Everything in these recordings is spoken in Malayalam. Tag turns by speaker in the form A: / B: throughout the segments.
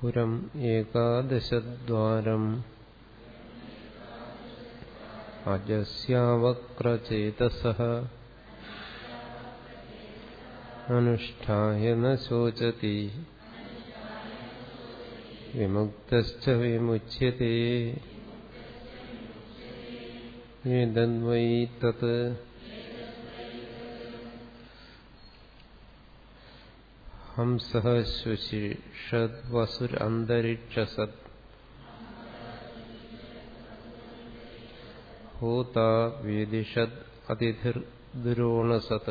A: പുരം ഏകാദശദ്വാരം. അജസ്യാവക്രചേതസഃ. അനുഷ്ഠായ ന ശോചതി. വിമുക്തശ്ച വിമുച്യത്തെ ഏതദ്വൈ തത്. हंसः शुशिषद्वसुरन्तरिक्षसत्। होता वेदिषद् अतिथिर्दुरोणसत्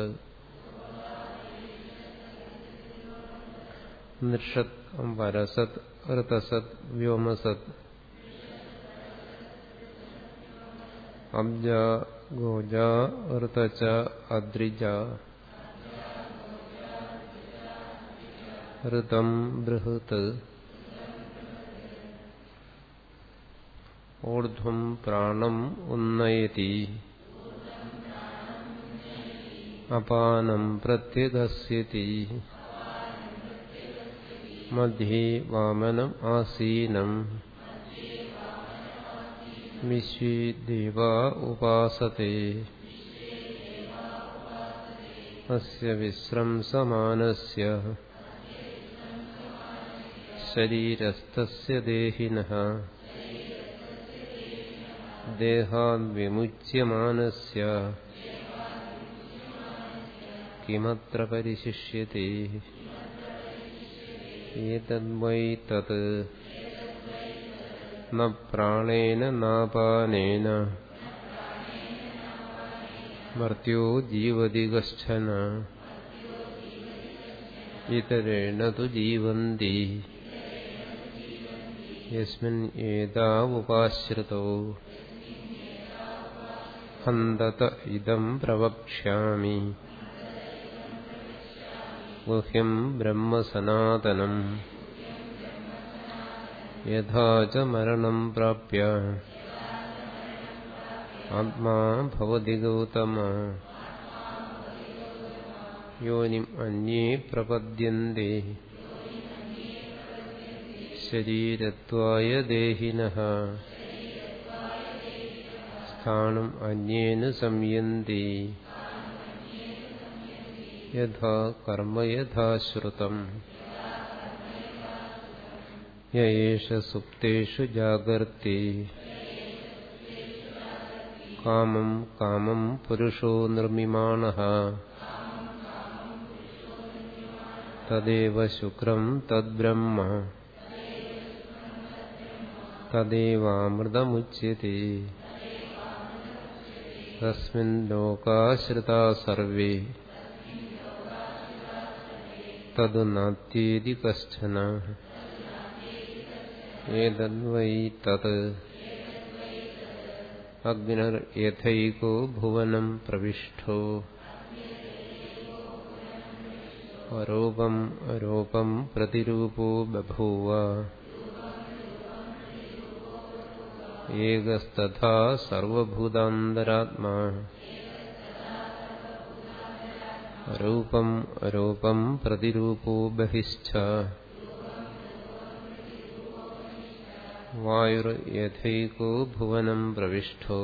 A: नृषत् वरसत् ऋतसत् व्योमसत्। अब्जा गोजा ऋतच अद्रिजा। ഋതം ബൃഹത്. ഊർധ്വം പ്രാണം ഉന്നയതി. അപാനം പ്രത്യഗസ്യതി മധ്യേ വാമനം ആസീനം. വിശ്വേ ദേവ ഉപാസത്തെ അസ്യ വിശ്രംസമാനസ്യ ശരീരസ്ഥസ്യ ദേഹിനഃ. ദേഹാദ്വിമുച്യമാനസ്യ കിമത്ര പരിശിഷ്യത്തെ ഏതദ്വൈ തത്. ന പ്രാണേന നാപാനേന. മർത്യോ ജീവതി കശ്ചന ഇതരേണ തു ജീവന്തി. യസ്മിൻ ഏതാവുപാശ്രിതോ ഹന്തത ഇദം പ്രവക്ഷ്യാമി ഗുഹ്യം ബ്രഹ്മസനാതനം യഥാ ച മരണം പ്രാപ്യ ആത്മാ ഭവതി ഗൗതമ യോനിം അന്യേ പ്രപദ്യന്തെ ശരീരത്വായ ദേഹിന സ്ഥാനം അന്യേന സംയന്തി. യഥാ കർമ്മ യഥാശ്രുതം യേഷ സുപ്തേഷു ജാഗർത്തി. കാമം കാമം പുരുഷോ നിർമ്മിമാണ തദേവ ശുക്രം തദ്ബ്രഹ്മ. തദേവാമൃതമുച്യത്തെ തസ്മിൻ ലോകാശ്രിതാ സർവേ തതു നാത്യേതി കശ്ചന ഏതദ്വൈ തത് അഗ്നിർ യഥൈകോ ഭുവനം പ്രവിഷ്ടോ അരൂപം രൂപം പ്രതിരൂപോ ബഭൂവ ഏകസ്തഥാ സർവഭൂതാന്തരാത്മാ രൂപം രൂപം പ്രതിരൂപോ ബഹിശ്ച വായുർയഥൈകോ ഭുവനം പ്രവിഷ്ടോ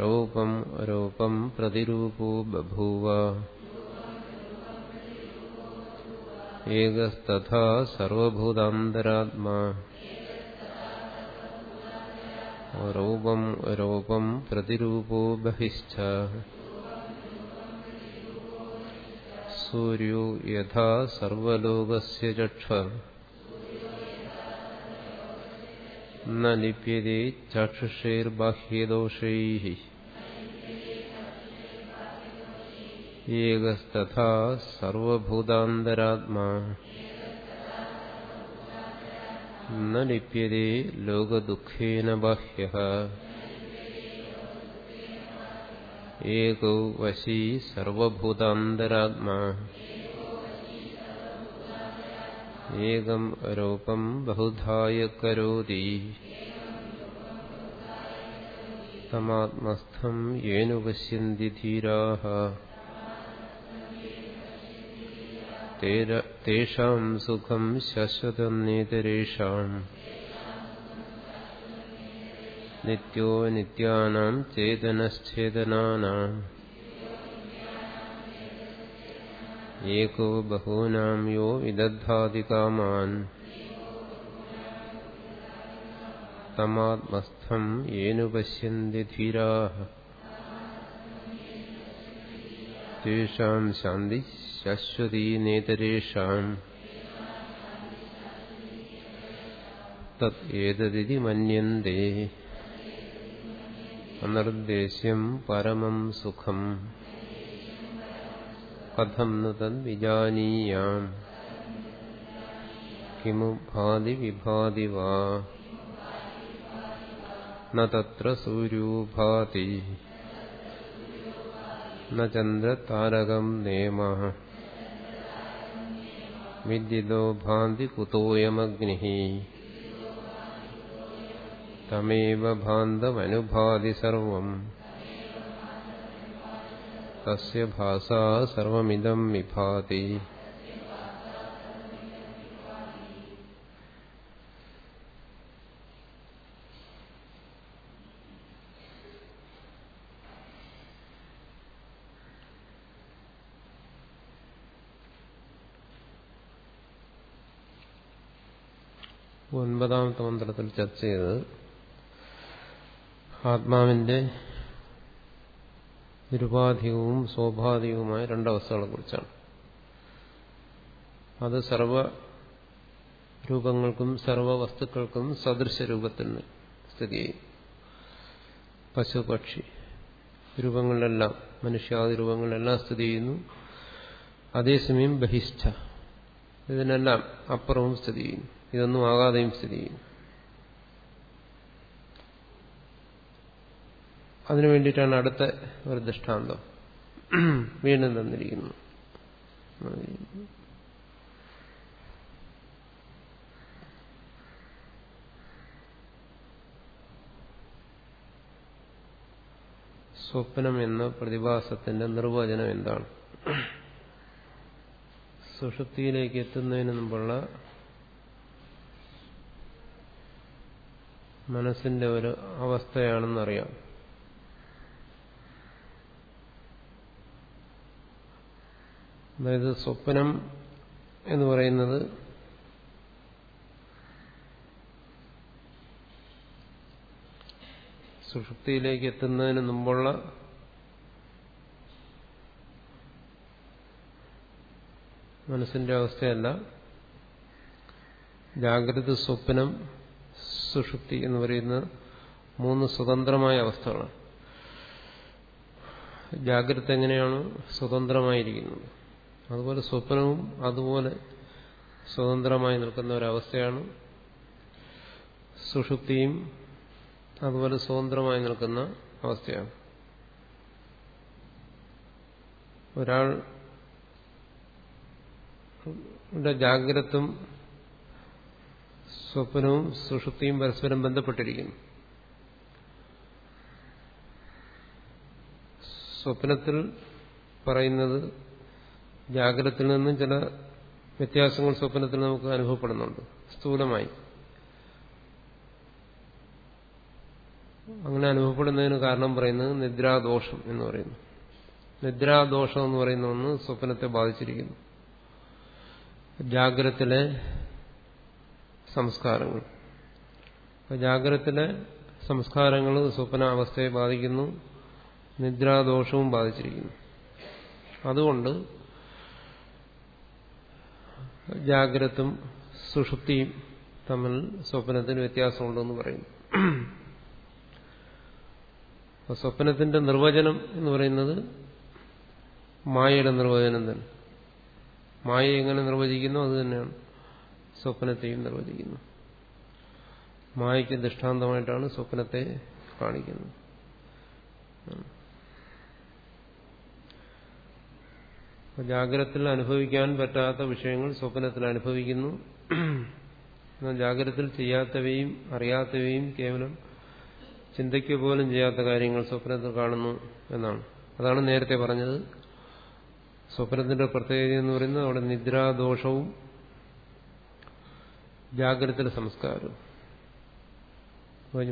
A: രൂപം രൂപം പ്രതിരൂപോ ബഭൂവ ഏകസ്തഥാ സർവഭൂതാന്തരാത്മാ രൂപം രൂപം പ്രതിരൂപോ ബഹിശ്ച സൂര്യോ യഥാ സർവലോകസ്യ ചക്ഷ ന ലിപ്യത്തെ ചക്ഷുഷേർബാഹ്യദോഷൈः ഏകസ്തഥാ സർവഭൂതാന്തരാത്മാ ന ലിപ്യത്തെ ലോകദുഃഖേന ബാഹ്യഃ ഏകോ വശീ സർവഭൂതാന്തരാത്മാ ഏകം രൂപം ബഹുധായ കരോതി തമാത്മസ്ഥം യേനു പശ്യന്തി തേഷാം സുഖം ശശ്വതം നേതരേഷാം. നിത്യോ നിത്യാനാം ചേതനശ്ചേതനാനാം. ഏകോ ബഹൂനാം യോ വിദദ്ധാതി കാമാൻ തമാത്മസ്ഥം യേനു പശ്യന്തി ധീരാ. തേഷാം ശാന്തി ശശ്വതീ നേതരേഷാം. തത് മന്യന്തേ. അനർദ്ദേശ്യം പരമം സുഖം. കഥം ന തദ്വിജാനീയാം കിമു ഭാതി വിഭാതി വാ. തത്ര സൂര്യോ ഭാതി. ന ചന്ദ്രതാരകം നേമ വിദ്യുതോ ഭാന്തി കുതോയമഗ്നി. തമേവ ഭാന്തമനുഭാതി സർവം. തസ്യ ഭാസാ സർവമിദം വിഭാതി. ഒൻപതാമത്തെ മന്ത്രത്തിൽ ചർച്ച ചെയ്തത് ആത്മാവിന്റെ നിരുപാധികവും സ്വാഭാവികവുമായ രണ്ടവസ്ഥകളെ കുറിച്ചാണ് അത് സർവ രൂപങ്ങൾക്കും സർവ വസ്തുക്കൾക്കും സദൃശ രൂപത്തിൽ സ്ഥിതി ചെയ്യും. പശു പക്ഷി രൂപങ്ങളിലെല്ലാം മനുഷ്യാദി രൂപങ്ങളിലെല്ലാം സ്ഥിതി ചെയ്യുന്നു. അതേസമയം ബഹിഷ്ഠ ഇതിനെല്ലാം അപ്പുറവും സ്ഥിതി ചെയ്യുന്നു. ഇതൊന്നും ആകാതെയും സ്ഥിതി ചെയ്യുന്നു. അതിനു വേണ്ടിയിട്ടാണ് അടുത്ത ഒരു ദൃഷ്ടാന്തം വീണ്ടും തന്നിരിക്കുന്നു സ്വപ്നം എന്ന പ്രതിഭാസത്തിന്റെ നിർവചനം എന്താണ്? സുഷുപ്തിയിലേക്ക് എത്തുന്നതിന് മുമ്പുള്ള മനസ്സിന്റെ ഒരു അവസ്ഥയാണെന്നറിയാം. അതായത് സ്വപ്നം എന്ന് പറയുന്നത് സുഷുപ്തിയിലേക്ക് എത്തുന്നതിന് മുമ്പുള്ള മനസ്സിന്റെ അവസ്ഥയല്ല. ജാഗ്രത സ്വപ്നം സുഷുപ്തി എന്ന് പറയുന്ന മൂന്ന് സ്വതന്ത്രമായ അവസ്ഥകളാണ്. ജാഗ്രത എങ്ങനെയാണ്? സ്വതന്ത്രമായിരിക്കുന്നത്. അതുപോലെ സ്വപ്നവും അതുപോലെ സ്വതന്ത്രമായി നിൽക്കുന്ന ഒരവസ്ഥയാണ് സുഷുപ്തിയും അതുപോലെ സ്വതന്ത്രമായി നിൽക്കുന്ന അവസ്ഥയാണ്. ഒരാൾ ജാഗ്രതും സ്വപ്നവും സുഷുപ്തിയും പരസ്പരം ബന്ധപ്പെട്ടിരിക്കുന്നു. സ്വപ്നത്തിൽ പറയുന്നത് ജാഗ്രതത്തിൽ നിന്നും ചില വ്യത്യാസങ്ങൾ സ്വപ്നത്തിൽ നമുക്ക് അനുഭവപ്പെടുന്നുണ്ട്. സ്ഥൂലമായി. അങ്ങനെ അനുഭവപ്പെടുന്നതിന് കാരണം പറയുന്നത് നിദ്രാദോഷം എന്ന് പറയുന്നു. നിദ്രാദോഷം എന്ന് പറയുന്ന ഒന്ന് സ്വപ്നത്തെ ബാധിച്ചിരിക്കുന്നു. ജാഗ്രത്തിലെ സംസ്കാരങ്ങൾ. ജാഗ്രതത്തിലെ സംസ്കാരങ്ങൾ സ്വപ്നാവസ്ഥയെ ബാധിക്കുന്നു നിദ്രാദോഷവും ബാധിച്ചിരിക്കുന്നു. അതുകൊണ്ട് ജാഗ്രതും സുഷുപ്തിയും തമ്മിൽ സ്വപ്നത്തിന് വ്യത്യാസമുണ്ടെന്ന് പറയുന്നു. സ്വപ്നത്തിന്റെ നിർവചനം എന്ന് പറയുന്നത് മായയുടെ നിർവചനം തന്നെ. മായ എങ്ങനെ നിർവചിക്കുന്നു അത് തന്നെയാണ്. സ്വപ്നത്തെയും നിർവചിക്കുന്നു. മായയ്ക്ക് ദൃഷ്ടാന്തമായിട്ടാണ് സ്വപ്നത്തെ കാണിക്കുന്നത്. ജാഗ്രതത്തിൽ അനുഭവിക്കാൻ പറ്റാത്ത വിഷയങ്ങൾ സ്വപ്നത്തിൽ അനുഭവിക്കുന്നു. എന്നാൽ ജാഗ്രതത്തിൽ ചെയ്യാത്തവയും അറിയാത്തവയും കേവലം ചിന്തയ്ക്ക് പോലും ചെയ്യാത്ത കാര്യങ്ങൾ സ്വപ്നത്തിൽ കാണുന്നു എന്നാണ്. അതാണ് നേരത്തെ പറഞ്ഞത്. സ്വപ്നത്തിന്റെ പ്രത്യേകത എന്ന് പറയുന്നത് അവിടെ നിദ്രാദോഷവും ജാഗ്രതയുടെ സംസ്കാരം.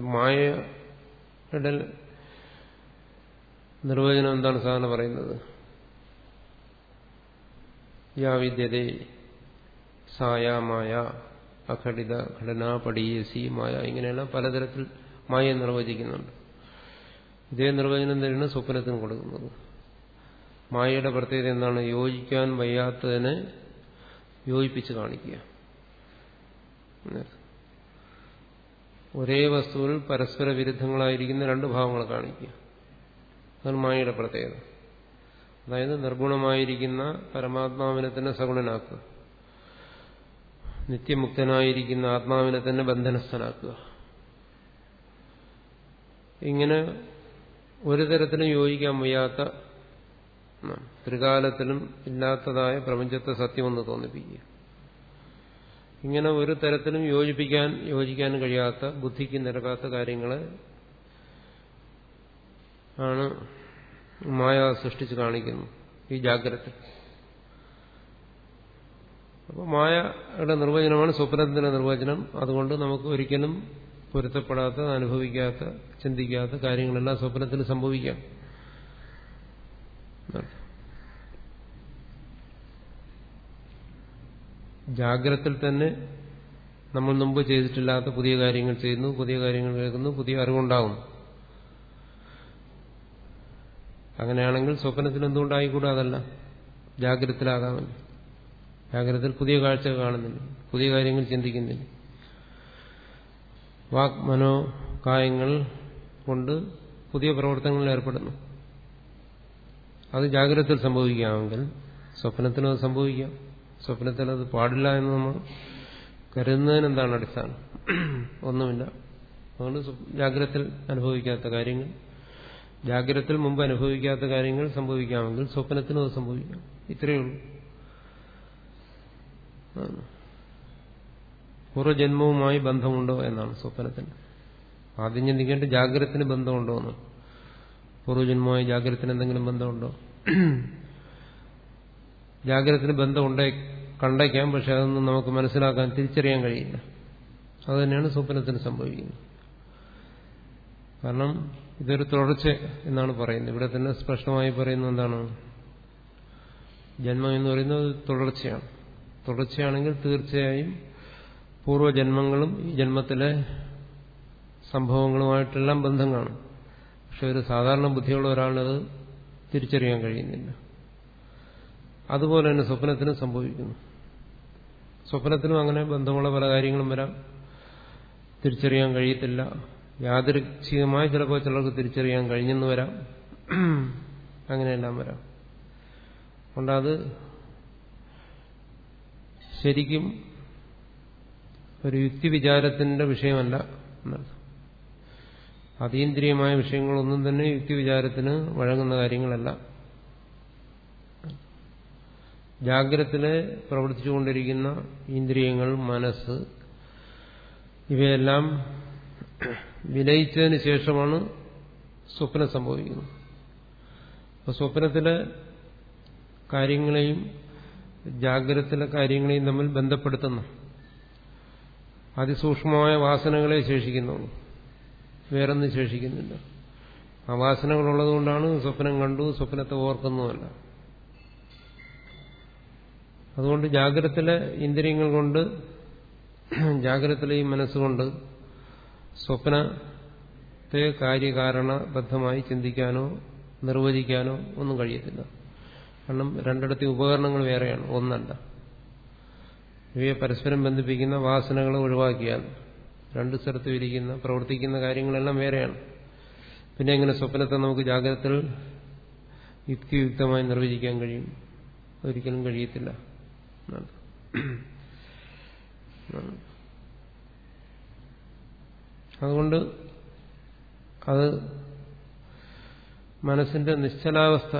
A: മായയുടെ നിർവചനം എന്താണ് സാധാരണ പറയുന്നത്? യാ സായാമായ സായ മായ അഘടിത ഘടന പടിയേസി മായ ഇങ്ങനെയുള്ള പലതരത്തിൽ മായയെ നിർവചിക്കുന്നുണ്ട്. ഇതേ നിർവചനം തന്നെയാണ് സ്വപ്നത്തിന് കൊടുക്കുന്നത്. മായയുടെ പ്രത്യേകത എന്താണ്? യോജിക്കാൻ വയ്യാത്തതിനെ യോജിപ്പിച്ച് കാണിക്കുക. ഒരേ വസ്തുവിൽ പരസ്പര വിരുദ്ധങ്ങളായിരിക്കുന്ന രണ്ട് ഭാവങ്ങൾ കാണിക്കുക. അതാണ് മായയുടെ പ്രത്യേകത. അതായത് നിർഗുണമായിരിക്കുന്ന പരമാത്മാവിനെ തന്നെ സഗുണനാക്കുക. നിത്യമുക്തനായിരിക്കുന്ന ആത്മാവിനെ തന്നെ ബന്ധനസ്ഥനാക്കുക. ഇങ്ങനെ ഒരു തരത്തിലും യോജിക്കാൻ വയ്യാത്ത ത്രികാലത്തിലും ഇല്ലാത്തതായ പ്രപഞ്ചത്തെ സത്യമെന്ന് തോന്നിപ്പിക്കുക. ഇങ്ങനെ ഒരു തരത്തിലും യോജിപ്പിക്കാൻ യോജിക്കാൻ കഴിയാത്ത ബുദ്ധിക്ക് നിരക്കാത്ത കാര്യങ്ങളെ ആണ് മായ സൃഷ്ടിച്ച് കാണിക്കുന്നു ഈ ജാഗ്രത. അപ്പോൾ മായയുടെ നിർവചനമാണ് സ്വപ്നത്തിന്റെ നിർവചനം. അതുകൊണ്ട് നമുക്ക് ഒരിക്കലും പൊരുത്തപ്പെടാത്ത അനുഭവിക്കാത്ത ചിന്തിക്കാത്ത കാര്യങ്ങളെല്ലാം സ്വപ്നത്തിൽ സംഭവിക്കാം. ജാഗ്രത്തിൽ തന്നെ നമ്മൾ മുമ്പ് ചെയ്തിട്ടില്ലാത്ത പുതിയ കാര്യങ്ങൾ ചെയ്യുന്നു പുതിയ കാര്യങ്ങൾ കേൾക്കുന്നു പുതിയ അറിവുണ്ടാകുന്നു. അങ്ങനെയാണെങ്കിൽ സ്വപ്നത്തിൽ എന്തുകൊണ്ടായിക്കൂടാ അതല്ല? ജാഗ്രതത്തിലാകാമല്ലോ ജാഗ്രതത്തിൽ പുതിയ കാഴ്ച കാണുന്നില്ല. പുതിയ കാര്യങ്ങൾ ചിന്തിക്കുന്നില്ല. വാക് മനോ കായങ്ങൾ കൊണ്ട് പുതിയ പ്രവർത്തനങ്ങളിൽ ഏർപ്പെടുന്നു. അത് ജാഗ്രതത്തിൽ സംഭവിക്കാമെങ്കിൽ സ്വപ്നത്തിനും അത് സംഭവിക്കാം. സ്വപ്നത്തിൽ അത് പാടില്ല എന്ന് നമ്മൾ കരുതുന്നതിന് എന്താണ് അടിസ്ഥാനം? ഒന്നുമില്ല. അതുകൊണ്ട് ജാഗ്രതത്തിൽ അനുഭവിക്കാത്ത കാര്യങ്ങൾ ജാഗ്രതത്തിൽ മുമ്പ് അനുഭവിക്കാത്ത കാര്യങ്ങൾ സംഭവിക്കാമെങ്കിൽ സ്വപ്നത്തിനും അത് സംഭവിക്കാം. ഇത്രയേ ഉള്ളൂ. പൂർവജന്മവുമായി ബന്ധമുണ്ടോ എന്നാണ് സ്വപ്നത്തിന് ആദ്യം ചിന്തിക്കേണ്ട ജാഗ്രതത്തിന് ബന്ധമുണ്ടോ എന്ന്. പൂർവജന്മവുമായി ജാഗ്രതത്തിന് എന്തെങ്കിലും ബന്ധമുണ്ടോ? ജാഗ്രതത്തിന് ബന്ധമുണ്ടേ കണ്ടേക്കാം പക്ഷെ അതൊന്നും നമുക്ക് മനസ്സിലാക്കാൻ തിരിച്ചറിയാൻ കഴിയില്ല. അതുതന്നെയാണ് സ്വപ്നത്തിന് സംഭവിക്കുന്നത്. കാരണം ഇതൊരു തുടർച്ച എന്നാണ് പറയുന്നത്. ഇവിടെ തന്നെ സ്പഷ്ടമായി പറയുന്നത് എന്താണ്? ജന്മം എന്ന് പറയുന്നത് തുടർച്ചയാണ്. തുടർച്ചയാണെങ്കിൽ തീർച്ചയായും പൂർവജന്മങ്ങളും ഈ ജന്മത്തിലെ സംഭവങ്ങളുമായിട്ടെല്ലാം ബന്ധം കാണും. പക്ഷെ ഒരു സാധാരണ ബുദ്ധിയുള്ള ഒരാളത് തിരിച്ചറിയാൻ കഴിയുന്നില്ല. അതുപോലെ തന്നെ സ്വപ്നത്തിനും സംഭവിക്കുന്നു. സ്വപ്നത്തിനും അങ്ങനെ ബന്ധമുള്ള പല കാര്യങ്ങളും വരാം. തിരിച്ചറിയാൻ കഴിയത്തില്ല. യാദൃച്ഛികമായി ചിലപ്പോൾ ചിലർക്ക് തിരിച്ചറിയാൻ കഴിഞ്ഞെന്ന് വരാം. അങ്ങനെയെല്ലാം വരാം. അതുകൊണ്ടത് ശരിക്കും ഒരു യുക്തിവിചാരത്തിന്റെ വിഷയമല്ല എന്നർത്ഥം. അതീന്ദ്രിയമായ വിഷയങ്ങളൊന്നും തന്നെ യുക്തിവിചാരത്തിന് വഴങ്ങുന്ന കാര്യങ്ങളല്ല. ജാഗ്രതത്തിൽ പ്രവർത്തിച്ചുകൊണ്ടിരിക്കുന്ന ഇന്ദ്രിയങ്ങൾ മനസ്സ് ഇവയെല്ലാം വിലയിച്ചതിന് ശേഷമാണ് സ്വപ്നം സംഭവിക്കുന്നത്. അപ്പൊ സ്വപ്നത്തിലെ കാര്യങ്ങളെയും ജാഗ്രതത്തിലെ കാര്യങ്ങളെയും തമ്മിൽ ബന്ധപ്പെടുത്തുന്നു. അതിസൂക്ഷ്മമായ വാസനകളെ ശേഷിക്കുന്നുള്ളൂ. വേറൊന്നും ശേഷിക്കുന്നില്ല. ആ വാസനകളുള്ളതുകൊണ്ടാണ് സ്വപ്നം കണ്ടു സ്വപ്നത്തെ ഓർക്കുന്നുമല്ല അതുകൊണ്ട് ജാഗ്രതത്തിലെ ഇന്ദ്രിയങ്ങൾ കൊണ്ട് ജാഗ്രതത്തിലെ ഈ മനസ്സുകൊണ്ട് സ്വപ്നത്തെ കാര്യകാരണബദ്ധമായി ചിന്തിക്കാനോ നിർവചിക്കാനോ ഒന്നും കഴിയത്തില്ല. കാരണം രണ്ടിടത്തെ ഉപകരണങ്ങൾ വേറെയാണ് ഒന്നല്ല. ഇവയെ പരസ്പരം ബന്ധിപ്പിക്കുന്ന വാസനകൾ ഒഴിവാക്കിയാൽ രണ്ട് സ്ഥലത്തും ഇരിക്കുന്ന പ്രവർത്തിക്കുന്ന കാര്യങ്ങളെല്ലാം വേറെയാണ്. പിന്നെ എങ്ങനെ സ്വപ്നത്തെ നമുക്ക് ജാഗ്രതത്തിൽ യുക്തിയുക്തമായി നിർവചിക്കാൻ കഴിയും? ഒരിക്കലും കഴിയത്തില്ല. അതുകൊണ്ട് അത് മനസ്സിന്റെ നിശ്ചലാവസ്ഥ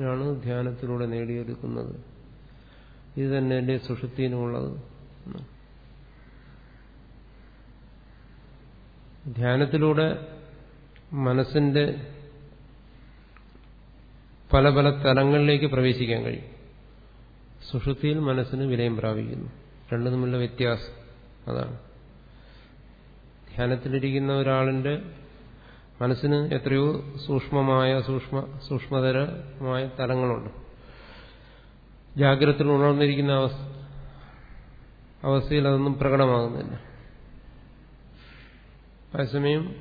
A: ാണ് ധ്യാനത്തിലൂടെ നേടിയെടുക്കുന്നത്. ഇത് തന്നെ എന്റെ സുഷുപ്തിനുമുള്ളത് ധ്യാനത്തിലൂടെ മനസ്സിന്റെ പല പല തലങ്ങളിലേക്ക് പ്രവേശിക്കാൻ കഴിയും. സുഷുതിയിൽ മനസ്സിന് വിലയം പ്രാപിക്കുന്നു. രണ്ടു തമ്മിലുള്ള വ്യത്യാസം. അതാണ്. ധ്യാനത്തിലിരിക്കുന്ന ഒരാളിന്റെ മനസ്സിന് എത്രയോ സൂക്ഷ്മമായ സൂക്ഷ്മ സൂക്ഷ്മതരമായ തലങ്ങളുണ്ട്. ജാഗ്രതയിൽ ഉണർന്നിരിക്കുന്ന അവസ്ഥ അവസ്ഥയിൽ അതൊന്നും പ്രകടമാകുന്നില്ല. അതേസമയം